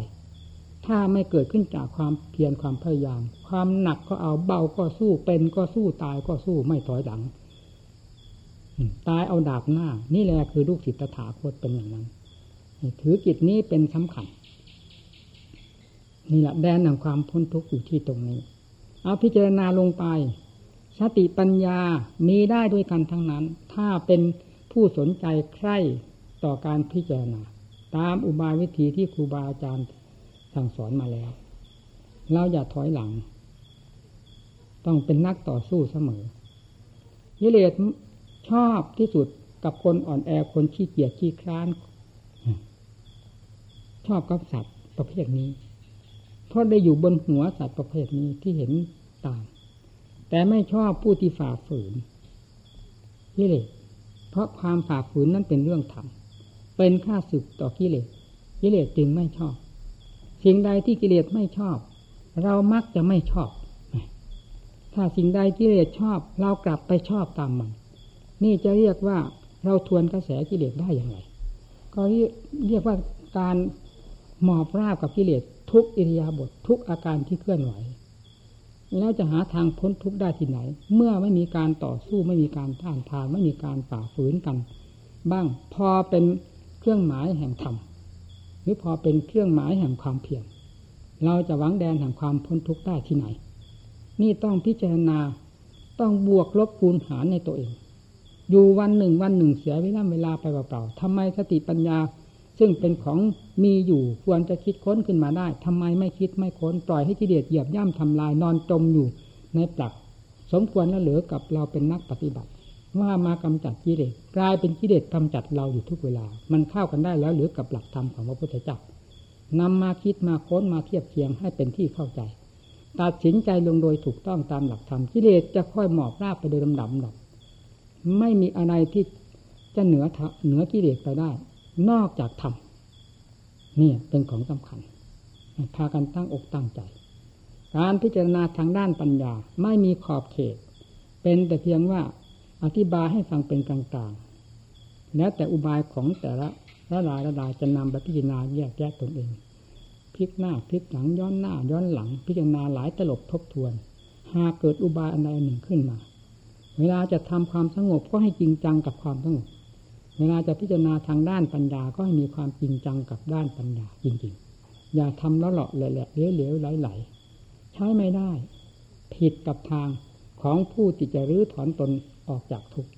ถ้าไม่เกิดขึ้นจากความเพียรความพยายาม ความหนักก็เอาเบาก็สู้เป็นก็สู้ตายก็สู้ไม่ถอยหลังตายเอาดาบหน้า นี่แหละคือลูกศิษย์ตถาคตเป็นอย่างนั้น ถือกิจนี้เป็นสำคัญนี่แหละแดนแห่งความพ้นทุกข์อยู่ที่ตรงนี้ เอาพิจารณาลงไป สติปัญญามีได้ด้วยกันทั้งนั้น ถ้าเป็นผู้สนใจใคร่ต่อการพิจารณา ตามอุบายวิธีที่ครูบาอาจารย์สั่งสอนมาแล้ว เราอย่าถอยหลัง ต้องเป็นนักต่อสู้เสมอยิเลสชอบที่สุดกับคนอ่อนแอคนขี้เกียจขี้คร้าน ชอบกับสัตว์ประเภทนี้ เพราะได้อยู่บนหัวสัตว์ประเภทนี้ที่เห็น ตางแต่ไม่ชอบผู้ที่ฝ่าฝืนกิเลสเพราะความฝ่าฝืนนั้นเป็นเรื่องธรรมเป็นค่าศึกต่อกิเลสกิเลสจึงไม่ชอบ สิ่งใดที่กิเลสไม่ชอบ เรามักจะไม่ชอบ ถ้าสิ่งใดกิเลสชอบ เรากลับไปชอบตามมัน นี่จะเรียกว่าเราทวนกระแสกิเลสได้อย่างไร ก็เรียกว่าการหมอบราบกับกิเลสทุกอิริยาบถททุกอาการที่เคลื่อนไหว แล้วจะหาทางพ้นทุกข์ได้ที่ไหน เมื่อไม่มีการต่อสู้ไม่มีการท่านทานไม่มีการฝ่าฝืนกัน บ้างพอเป็นเครื่องหมายแห่งธรรมหรือพอเป็นเครื่องหมายแห่งความเพียรเราจะหวังแดนแห่งความพ้นทุกข์ได้ที่ไหน นี่ต้องพิจารณาต้องบวกลบคูณหารในตัวเอง อยู่วันหนึ่งวันหนึ่งเสียเวลาเวลาไปเปล่าๆทำไมสติปัญญา ซึ่งเป็นของมีอยู่ควรจะคิดค้นขึ้นมาได้ทำไมไม่คิดไม่ค้นปล่อยให้กิเลสเหยียบย่ำทำลายนอนจมอยู่ในปลัก สมควรแล้วเหลือกับเราเป็นนักปฏิบัติ ว่ามากำจัดกิเลสกลายเป็นกิเลสกำจัดเราอยู่ทุกเวลา มันเข้ากันได้แล้วหรือกับหลักธรรมของพระพุทธเจ้านำมาคิดมาค้นมาเทียบเคียงให้เป็นที่เข้าใจตัดสินใจลงโดยถูกต้องตามหลักธรรมกิเลสจะค่อยหมอบราบไปโดยลำดับดับไม่มีอะไรที่จะเหนือเหนือกิเลสไปได้ นอกจากธรรมนี่เป็นของสำคัญ พากันตั้งอกตั้งใจ การพิจารณาทางด้านปัญญาไม่มีขอบเขต เป็นแต่เพียงว่าอธิบายให้ฟังเป็นกลางๆ แล้วแต่อุบายของแต่ละละลายละลายจะนำไปพิจารณาแยกแยะตนเองพลิกหน้าพลิกหลังย้อนหน้าย้อนหลัง พิจารณาหลายตลบทบทวน หากเกิดอุบายอันใดหนึ่งขึ้นมา เวลาจะทำความสงบก็ให้จริงจังกับความสงบ เวลาจะพิจารณาทางด้านปัญญาก็ให้มีความจริงจังกับด้านปัญญาจริงๆ อย่าทำแล้วหลอกแหละเหลวๆไหลๆใช้ไม่ได้ ผิดกับทางของผู้ที่จะรื้อถอนตนออกจากทุกข์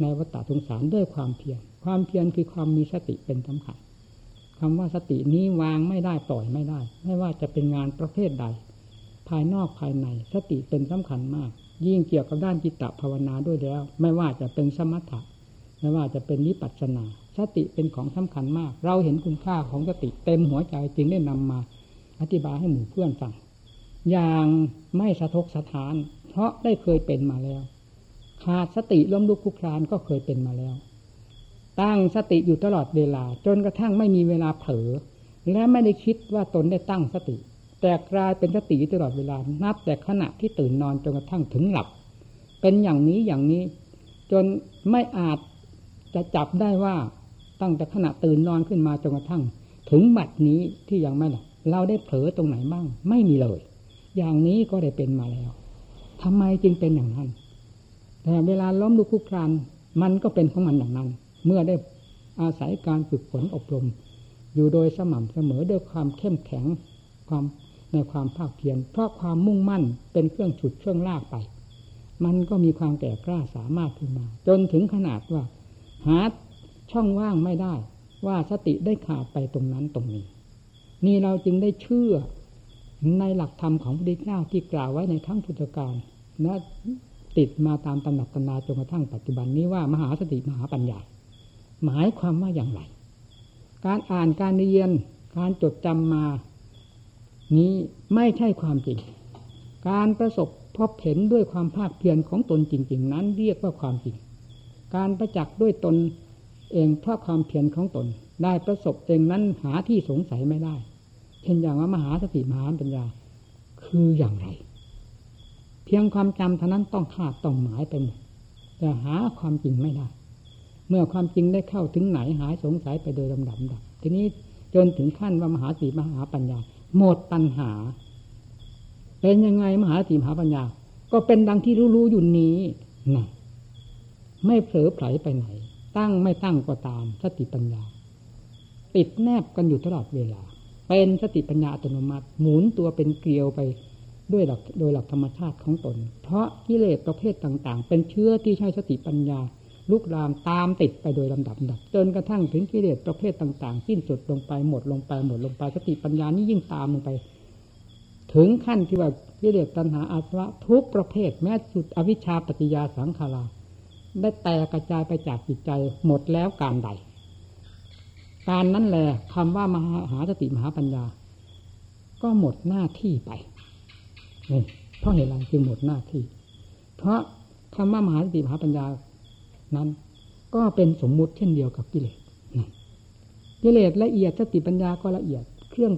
ในวัฏฏะสงสารด้วยความเพียรความเพียรคือความมีสติเป็นสำคัญคำว่าสตินี้วางไม่ได้ปล่อยไม่ได้ ไม่ว่าจะเป็นงานประเภทใด ภายนอกภายในสติเป็นสำคัญมาก ยิ่งเกี่ยวกับด้านจิตตภาวนาด้วยแล้ว ไม่ว่าจะเป็นสมถะ ไม่ว่าจะเป็นนิปัสนาสติเป็นของสำคัญมาก เราเห็นคุณค่าของสติเต็มหัวใจจึงได้นำมา อธิบายให้หมู่เพื่อนฟังอย่างไม่สะทกสะท้าน เพราะได้เคยเป็นมาแล้ว ขาดสติล้มลุกคุกคลานก็เคยเป็นมาแล้ว ตั้งสติอยู่ตลอดเวลา จนกระทั่งไม่มีเวลาเผลอและไม่ได้คิดว่าตนได้ตั้งสติ แต่กลายเป็นสติตลอดเวลานับแต่ขณะที่ตื่นนอนจนกระทั่งถึงหลับ เป็นอย่างนี้อย่างนี้ จนไม่อาจ จะจับได้ว่าตั้งแต่ขณะตื่นนอนขึ้นมาจนกระทั่ง ถึงบัดนี้ที่ยังไม่หลับเราได้เผลอตรงไหนบ้าง ไม่มีเลย อย่างนี้ก็ได้เป็นมาแล้วทำไมจึงเป็นอย่างนั้น แต่เวลาล้มลุกคุกคลานมันก็เป็นของมันอย่างนั้น เมื่อได้อาศัยการฝึกฝนอบรม อยู่โดยสม่ำเสมอด้วยความเข้มแข็งความในความภาคเพียรเพราะความมุ่งมั่นเป็นเครื่องฉุดเครื่องลากไป มันก็มีความแก่กล้าสามารถขึ้นมา จนถึงขนาดว่า หาช่องว่างไม่ได้ ว่าสติได้ขาดไปตรงนั้นตรงนี้ นี่เราจึงได้เชื่อในหลักธรรมของพระพุทธเจ้าที่กล่าวไว้ในทั้งพุทธการและติดมาตามตำหนักตำนาจนกระทั่งปัจจุบันนี้ว่ามหาสติมหาปัญญา หมายความว่าอย่างไร การอ่านการเรียน การจดจำมา นี้ไม่ใช่ความจริง การประสบพบเห็นด้วยความภาคเพียรของตนจริง ๆ นั้นเรียกว่าความจริง การประจักษ์ด้วยตนเองเพราะความเพียรของตน ได้ประสบเองนั้นหาที่สงสัยไม่ได้ เช่นอย่างว่ามหาสติมหาปัญญา คืออย่างไร เพียงความจำเท่านั้นต้องขาดต้องหมายไปหมดแต่หาความจริงไม่ได้ เมื่อความจริงได้เข้าถึงไหนหายสงสัยไปโดยลำดับดับทีนี้จนถึงขั้นว่ามหาสีมหาปัญญา หมดปัญหา เป็นยังไงมหาสีมหาปัญญา ก็เป็นดังที่รู้ๆอยู่นี้นะ ไม่เผลอไผลไปไหน ตั้งไม่ตั้งก็ตามสติปัญญา ติดแนบกันอยู่ตลอดเวลา เป็นสติปัญญาอัตโนมัติ หมุนตัวเป็นเกลียวไปด้วยหลักโดยหลักธรรมชาติของตน เพราะกิเลสประเภทต่างๆ เป็นเชื้อที่ใช้สติปัญญาลุกลามตามติดไปโดยลำดับดับจนกระทั่งถึงกิเลสประเภทต่างๆสิ้นสุดลงไปหมดลงไปหมดลงไปสติปัญญานี้ยิ่งตามลงไป ถึงขั้นที่ว่ากิเลสตัณหาอาสวะทุกประเภทแม้สุดอวิชชาปฏิยาสังขารา ได้แตกกระจายไปจากจิตใจหมดแล้วการใด การนั้นแหละคำว่ามหาหาสติมหาปัญญา ก็หมดหน้าที่ไปนี่เพราะเหตุไรจึงหมดหน้าที่ เพราะคำว่ามหาสติมหาปัญญานั้น ก็เป็นสมมุติเช่นเดียวกับกิเลสกิเลสละเอียดสติปัญญาก็ละเอียดเครื่อง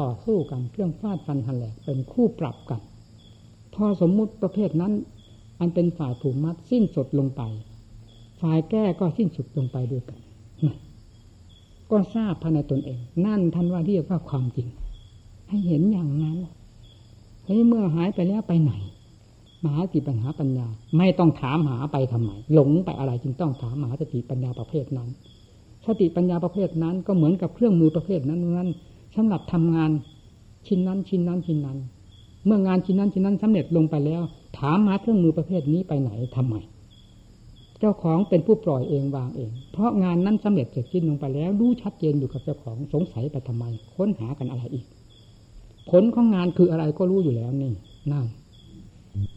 ต่อสู้กันเครื่องฟาดฟันหันแหลกเป็นคู่ปรับกัน พอสมมุติประเภทนั้น อันเป็นฝ่ายผูกมัดสิ้นสุดลงไป ฝ่ายแก้ก็สิ้นสุดลงไปด้วยกันก็ทราบภายในตนเอง นั่นท่านว่าเรียกว่าความจริง ให้เห็นอย่างนั้นเฮ้ยเมื่อหายไปแล้วไปไหนมหาสติปัญหาปัญญา ไม่ต้องถามหาไปทำไมหลงไปอะไรจึงต้องถามหาสติปัญญาประเภทนั้นสติปัญญาประเภทนั้น ก็เหมือนกับเครื่องมือประเภทนั้นนั้นสำหรับทำงานชิ้นนั้นชิ้นนั้นชิ้นนั้น เมื่องานชิ้นนั้นชิ้นนั้นสำเร็จลงไปแล้ว ถามหาเครื่องมือประเภทนี้ไปไหนทำไม เจ้าของเป็นผู้ปล่อยเองวางเอง เพราะงานนั้นสำเร็จเสร็จสิ้นลงไปแล้วรู้ชัดเจนอยู่กับเจ้าของสงสัยไปทำไม ค้นหากันอะไรอีก ผลของงานคืออะไรก็รู้อยู่แล้วนี่นั่น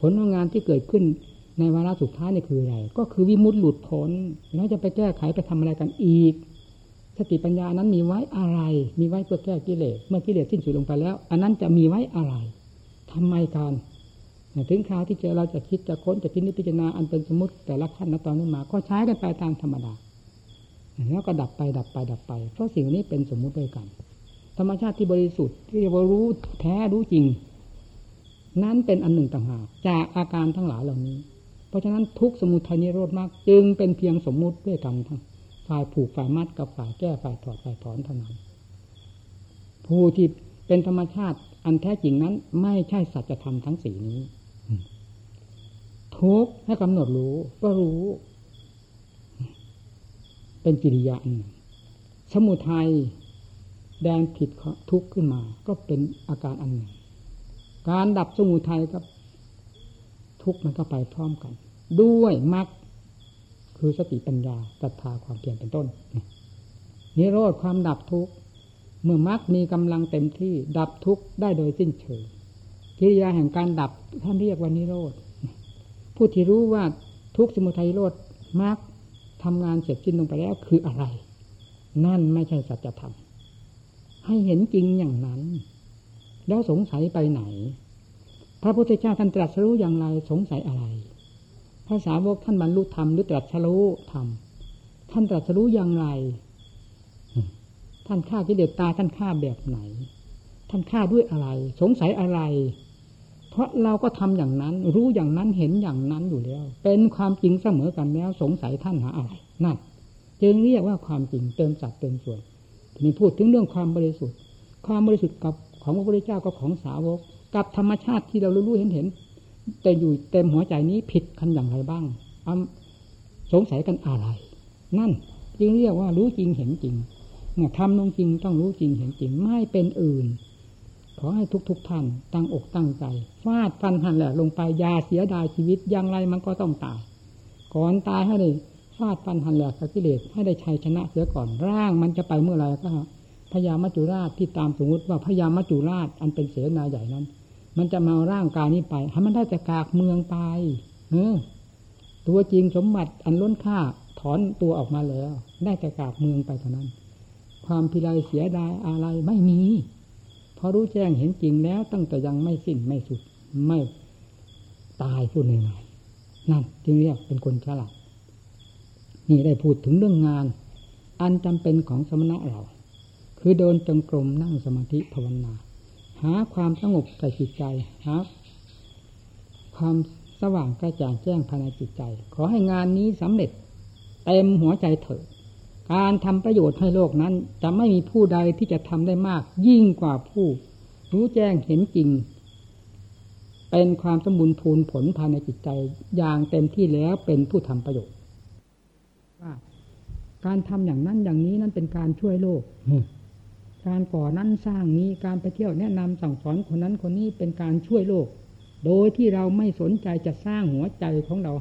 ผลของงานที่เกิดขึ้นในวาระสุดท้ายนี่คืออะไร ก็คือวิมุตติหลุดพ้นแล้วจะไปแก้ไขไปทำอะไรกันอีก สติปัญญานั้นมีไว้อะไร มีไว้เพื่อแก้กิเลส เมื่อกิเลสสิ้นสุดลงไปแล้ว อันนั้นจะมีไว้อะไรทำไมการ ถึงคราวที่เจอเราจะคิดจะค้นจะพิจิจารณาอันเป็นสมมติแต่ละขั้นตอนนี้มา ก็ใช้กันไปตามธรรมดาแล้วก็ดับไปดับไปดับไป เพราะสิ่งนี้เป็นสมมุติด้วยกัน ธรรมชาติที่บริสุทธิ์ที่ว่ารู้แท้รู้จริง นั้นเป็นอันหนึ่งต่างหากจากอาการทั้งหลายเหล่านี้ เพราะฉะนั้นทุกสมุทัยนิโรธมาก จึงเป็นเพียงสมมุติด้วยกันทั้งฝ่ายผูกฝ่ายมัดกับฝ่ายแก้ฝ่ายถอดฝ่ายถอนเท่านั้น ผู้ที่เป็นธรรมชาติอันแท้จริงนั้นไม่ใช่สัจธรรมทั้งสี่นี้ ทุกข์ให้กำหนดรู้ ก็รู้ เป็นกิริยาหนึ่งสมุทัยแดงผิดทุกข์ขึ้นมา ก็เป็นอาการอันหนึ่ง การดับสมุทัยกับ ทุกข์มันก็ไปพร้อมกัน ด้วยมรรคคือสติปัญญาศรัทธาความเพียรเป็นต้นนิโรธความดับทุกข์เมื่อมรรคมีกำลังเต็มที่ดับทุกข์ได้โดยสิ้นเชิงกิริยาแห่งการดับท่านเรียกว่านิโรธ ผู้ที่รู้ว่าทุกสมุทัยโรธมรรคทำงานเสร็จสิ้นลงไปแล้วคืออะไร นั่นไม่ใช่สัจธรรมให้เห็นจริงอย่างนั้น แล้วสงสัยไปไหน พระพุทธเจ้าท่านตรัสรู้อย่างไรสงสัยอะไรภาษาวกท่านบรรลุธรรมหรือตรัสรู้ธรรมท่านตรัสรู้อย่างไร ท่านฆ่ากิเลสตาท่านฆ่าแบบไหน ท่านฆ่าด้วยอะไร สงสัยอะไร เพราะเราก็ทำอย่างนั้น รู้อย่างนั้นเห็นอย่างนั้นอยู่แล้ว เป็นความจริงเสมอกันแล้ว สงสัยท่านหาอะไรนั่นจึงเรียกว่าความจริงเติมสัดเติมส่วนนี่พูดถึงเรื่องความบริสุทธิ์ ความบริสุทธิ์กับของพระพุทธเจ้ากับของสาวก กับธรรมชาติที่เรารู้เห็นเห็นแต่อยู่เต็มหัวใจนี้ผิดกันอย่างไรบ้างสงสัยกันอะไร นั่นจึงเรียกว่ารู้จริงเห็นจริงเมื่อทำลงจริงต้องรู้จริงเห็นจริงไม่เป็นอื่น ขอให้ทุกๆทท่านตั้งอกตั้งใจฟาดฟันหันแหละลงไปยาเสียดายชีวิตอย่างไรมันก็ต้องตายก่อนตายให้ได้ฟาดฟันหันแหลกกิเลสให้ได้ชัยชนะเสียก่อนร่างมันจะไปเมื่อไรก็พญามัจจุราชที่ตามสมมติว่าพญามัจจุราชอันเป็นเสนาใหญ่นั้น มันจะมาร่างกายนี้ไปให้มันได้แต่กากเมืองไปเออตัวจริงสมบัติอันล้นค่าถอนตัวออกมาแล้ว ได้แต่กากเมืองไปเท่านั้น ความพิไรเสียดายอะไรไม่มี พอรู้แจ้งเห็นจริงแล้ว ตั้งแต่ยังไม่สิ้นไม่สุด ไม่ตายพูดง่ายๆนั่นจึงเรียกเป็นคนฉลาดนี่ได้พูดถึงเรื่องงาน อันจำเป็นของสมณะเรา คือเดินจงกรมนั่งสมาธิภาวนา หาความสงบใส่จิตใจหาความสว่างกระจ่างแจ้งภายในจิตใจ ขอให้งานนี้สำเร็จเต็มหัวใจเถิด การทำประโยชน์ให้โลกนั้น จะไม่มีผู้ใดที่จะทำได้มาก ยิ่งกว่าผู้ รู้แจ้งเห็นจริง เป็นความสมบูรณ์พูนผลภายในจิตใจอย่างเต็มที่แล้วเป็นผู้ทำประโยชน์ว่าการทำอย่างนั้นอย่างนี้นั้นเป็นการช่วยโลกการก่อนั้นสร้างนี้การไปเที่ยวแนะนำสั่งสอนคนนั้นคนนี้เป็นการช่วยโลก โดยที่เราไม่สนใจจะสร้างหัวใจของเรา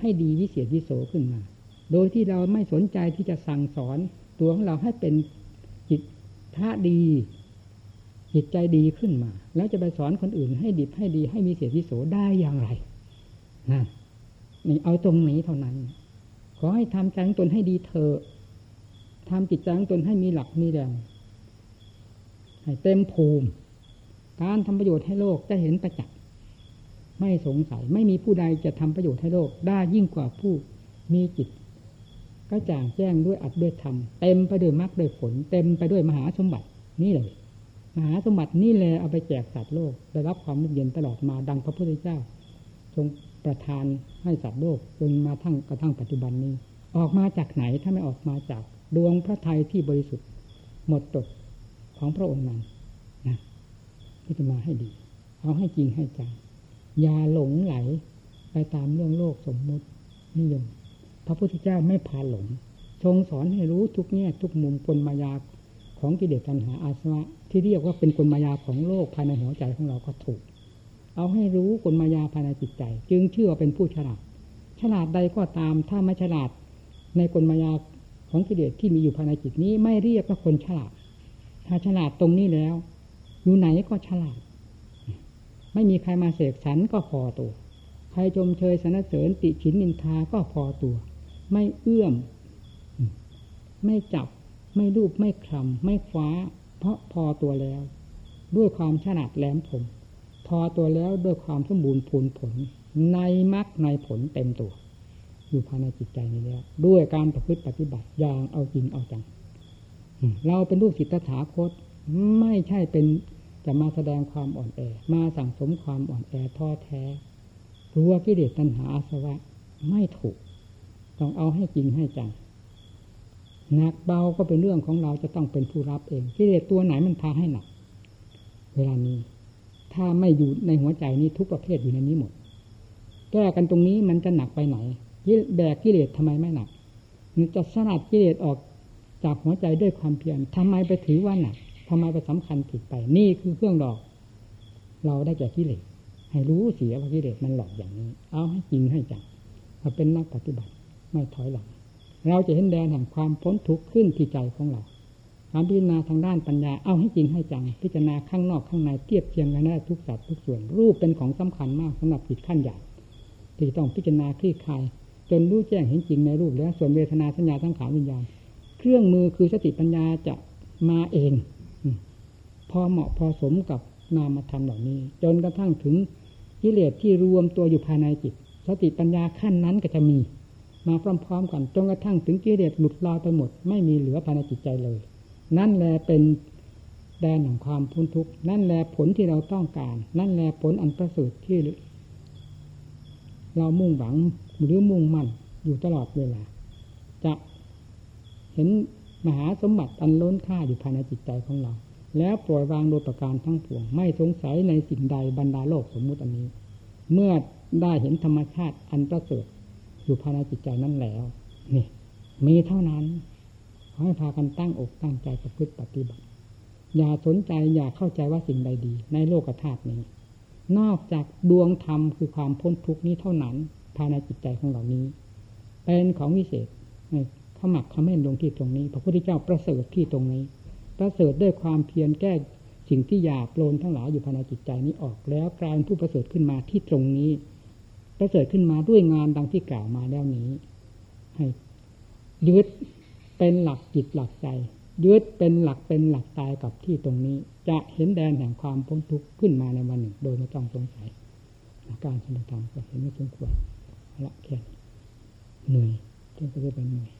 ให้ดีวิเศษวิโสขึ้นมา โดยที่เราไม่สนใจที่จะสั่งสอนตัวของเราให้เป็นจิตท่าดี จิตใจดีขึ้นมา แล้วจะไปสอนคนอื่นให้ดีให้ดีให้มีเสียวิโสได้อย่างไรนะนี่เอาตรงนี้เท่านั้น ขอให้ทำใจของตนให้ดีเถอะทำจิตใจของตนให้มีหลักมีแรงให้เต็มภูมิ การทำประโยชน์ให้โลกจะเห็นประจักษ์ไม่สงสัย ไม่มีผู้ใดจะทำประโยชน์ให้โลกได้ยิ่งกว่าผู้มีจิต ก็จ่างแจ้งด้วยอัดด้วยธรรมเต็มไปด้วยมรรคด้วยผล เต็มไปด้วยมหาสมบัตินี่เลยมหาสมบัตินี่แหละเอาไปแจกสัตว์โลกได้รับความเย็นตลอดมาดังพระพุทธเจ้า ทรงประทานให้สัตว์โลกจนมาทั้งกระทั่งปัจจุบันนี้ ออกมาจากไหนถ้าไม่ออกมาจากดวงพระทัยที่บริสุทธิ์ หมดจดของพระองค์นั้นนะพิจารณาให้ดี เอาให้จริงให้จังอย่าหลงไหลไปตามเรื่องโลกสมมุตินิยม พระพุทธเจ้าไม่พาหลง ทรงสอนให้รู้ทุกแง่ทุกมุมกลมายาของกิเลสตัณหาอาสวะ ที่เรียกว่าเป็นกลมายาของโลกภายในหัวใจของเราก็ถูก เอาให้รู้กลมายาภายในจิตใจ จึงเชื่อว่าเป็นผู้ฉลาด ฉลาดใดก็ตาม ถ้าไม่ฉลาดในกลมายาของกิเลสที่มีอยู่ภายในจิตนี้ไม่เรียกว่าคนฉลาด ถ้าฉลาดตรงนี้แล้ว อยู่ไหนก็ฉลาด ไม่มีใครมาเสกสรรก็พอตัว ใครชมเชยสนเสริญติฉินนินทาก็พอตัว ไม่เอื้อม ไม่จับ ไม่รูปไม่คลำไม่คว้า เพราะพอตัวแล้ว ด้วยความฉลาดแหลมผม พอตัวแล้วด้วยความสมบูรณ์พูนผล ในมรรคในผลเต็มตัว อยู่ภายในจิตใจนี้แล้ว ด้วยการประพฤติปฏิบัติอย่างเอาจริงเอาจังเราเป็นลูกศิษย์ตถาคตไม่ใช่เป็นจะมาแสดงความอ่อนแอ มาสั่งสมความอ่อนแอท้อแท้ รู้ว่ากิเลสตัณหาอาสวะไม่ถูก ต้องเอาให้จริงให้จังหนักเบาก็เป็นเรื่องของเราจะต้องเป็นผู้รับเองกิเลสตัวไหนมันพาให้หนัก เวลานี้ ถ้าไม่อยู่ในหัวใจนี้ทุกประเภทอยู่ในนี้หมด แก้กันตรงนี้มันจะหนักไปไหนแบกกิเลสทำไมไม่หนักมันจะสลัดกิเลสออกจากหัวใจด้วยความเพียรทำไมไปถือว่าหนักทำไมไปสำคัญผิดไป นี่คือเครื่องหลอก เราได้แก่กิเลสให้รู้เสียว่ากิเลสมันหลอกอย่างนี้ เอาให้จริงให้จังเราเป็นนักปฏิบัติ ไม่ถอยหลัง เราจะเห็นแดนแห่งความพ้นทุกข์ขึ้นที่ใจของเราการพิจารณาทางด้านปัญญาเอาให้จริงให้จัง พิจารณาข้างนอกข้างในเทียบเทียงกันได้ทุกสัดทุกส่วน รูปเป็นของสำคัญมากสำหรับจิตขั้นใหญ่ที่ต้องพิจารณาคลี่คลายจนรู้แจ้งเห็นจริงในรูปแล้วส่วนเวทนาสัญญาทั้งขาวิญญาณ เครื่องมือคือสติปัญญาจะมาเองพอเหมาะพอสมกับนามธรรมเหล่านี้ จนกระทั่งถึงกิเลสที่รวมตัวอยู่ภายในจิต สติปัญญาขั้นนั้นก็จะมี มาพร้อมๆกันจนกระทั่งถึงกิเลสหลุดลอยไปหมด ไม่มีเหลือภายในจิตใจเลย นั่นแหละเป็นแดนแห่งความพ้นทุกข์นั่นแหละผลที่เราต้องการ นั่นแหละผลอันประเสริฐที่เรามุ่งหวังหรือมุ่งมั่นอยู่ตลอดเวลา จะเห็นมหาสมบัติอันล้นค่าอยู่ภายในจิตใจของเรา แล้วปล่อยวางโดยประการทั้งปวง ไม่สงสัยในสิ่งใดบรรดาโลกสมมุติอันนี้ เมื่อได้เห็นธรรมชาติอันประเสริฐ อยู่ภายในจิตใจนั้นแล้วนี่มีเท่านั้นขอให้พากันตั้งอกตั้งใจประพฤติปฏิบัติ อย่าสนใจอย่าเข้าใจว่าสิ่งใดดี ในโลกธาตุนี้ นอกจากดวงธรรมคือความพ้นทุกนี้เท่านั้น ภายในจิตใจของเหล่านี้ เป็นของวิเศษขมักขม้นลงที่ตรงนี้ พระพุทธเจ้าประเสริฐที่ตรงนี้ประเสริฐด้วยความเพียรแก้สิ่งที่หยาบโลนทั้งหลายอยู่ภายในจิตใจนี้ออก แล้วกลายเป็นผู้ประเสริฐขึ้นมาที่ตรงนี้ ประเสริฐขึ้นมาด้วยงานดังที่กล่าวมาแล้วนี้ ให้ยึดเป็นหลักจิตหลักใจยึดเป็นหลักเป็นหลักตายกับที่ตรงนี้ จะเห็นแดนแห่งความพ้นทุกข์ขึ้นมาในวันหนึ่ง โดยไม่ต้องสงสัยการแสดงธรรมก็เห็นไม่สมควรละแค่เหนื่อยจนก็จะเป็นเหนื่อย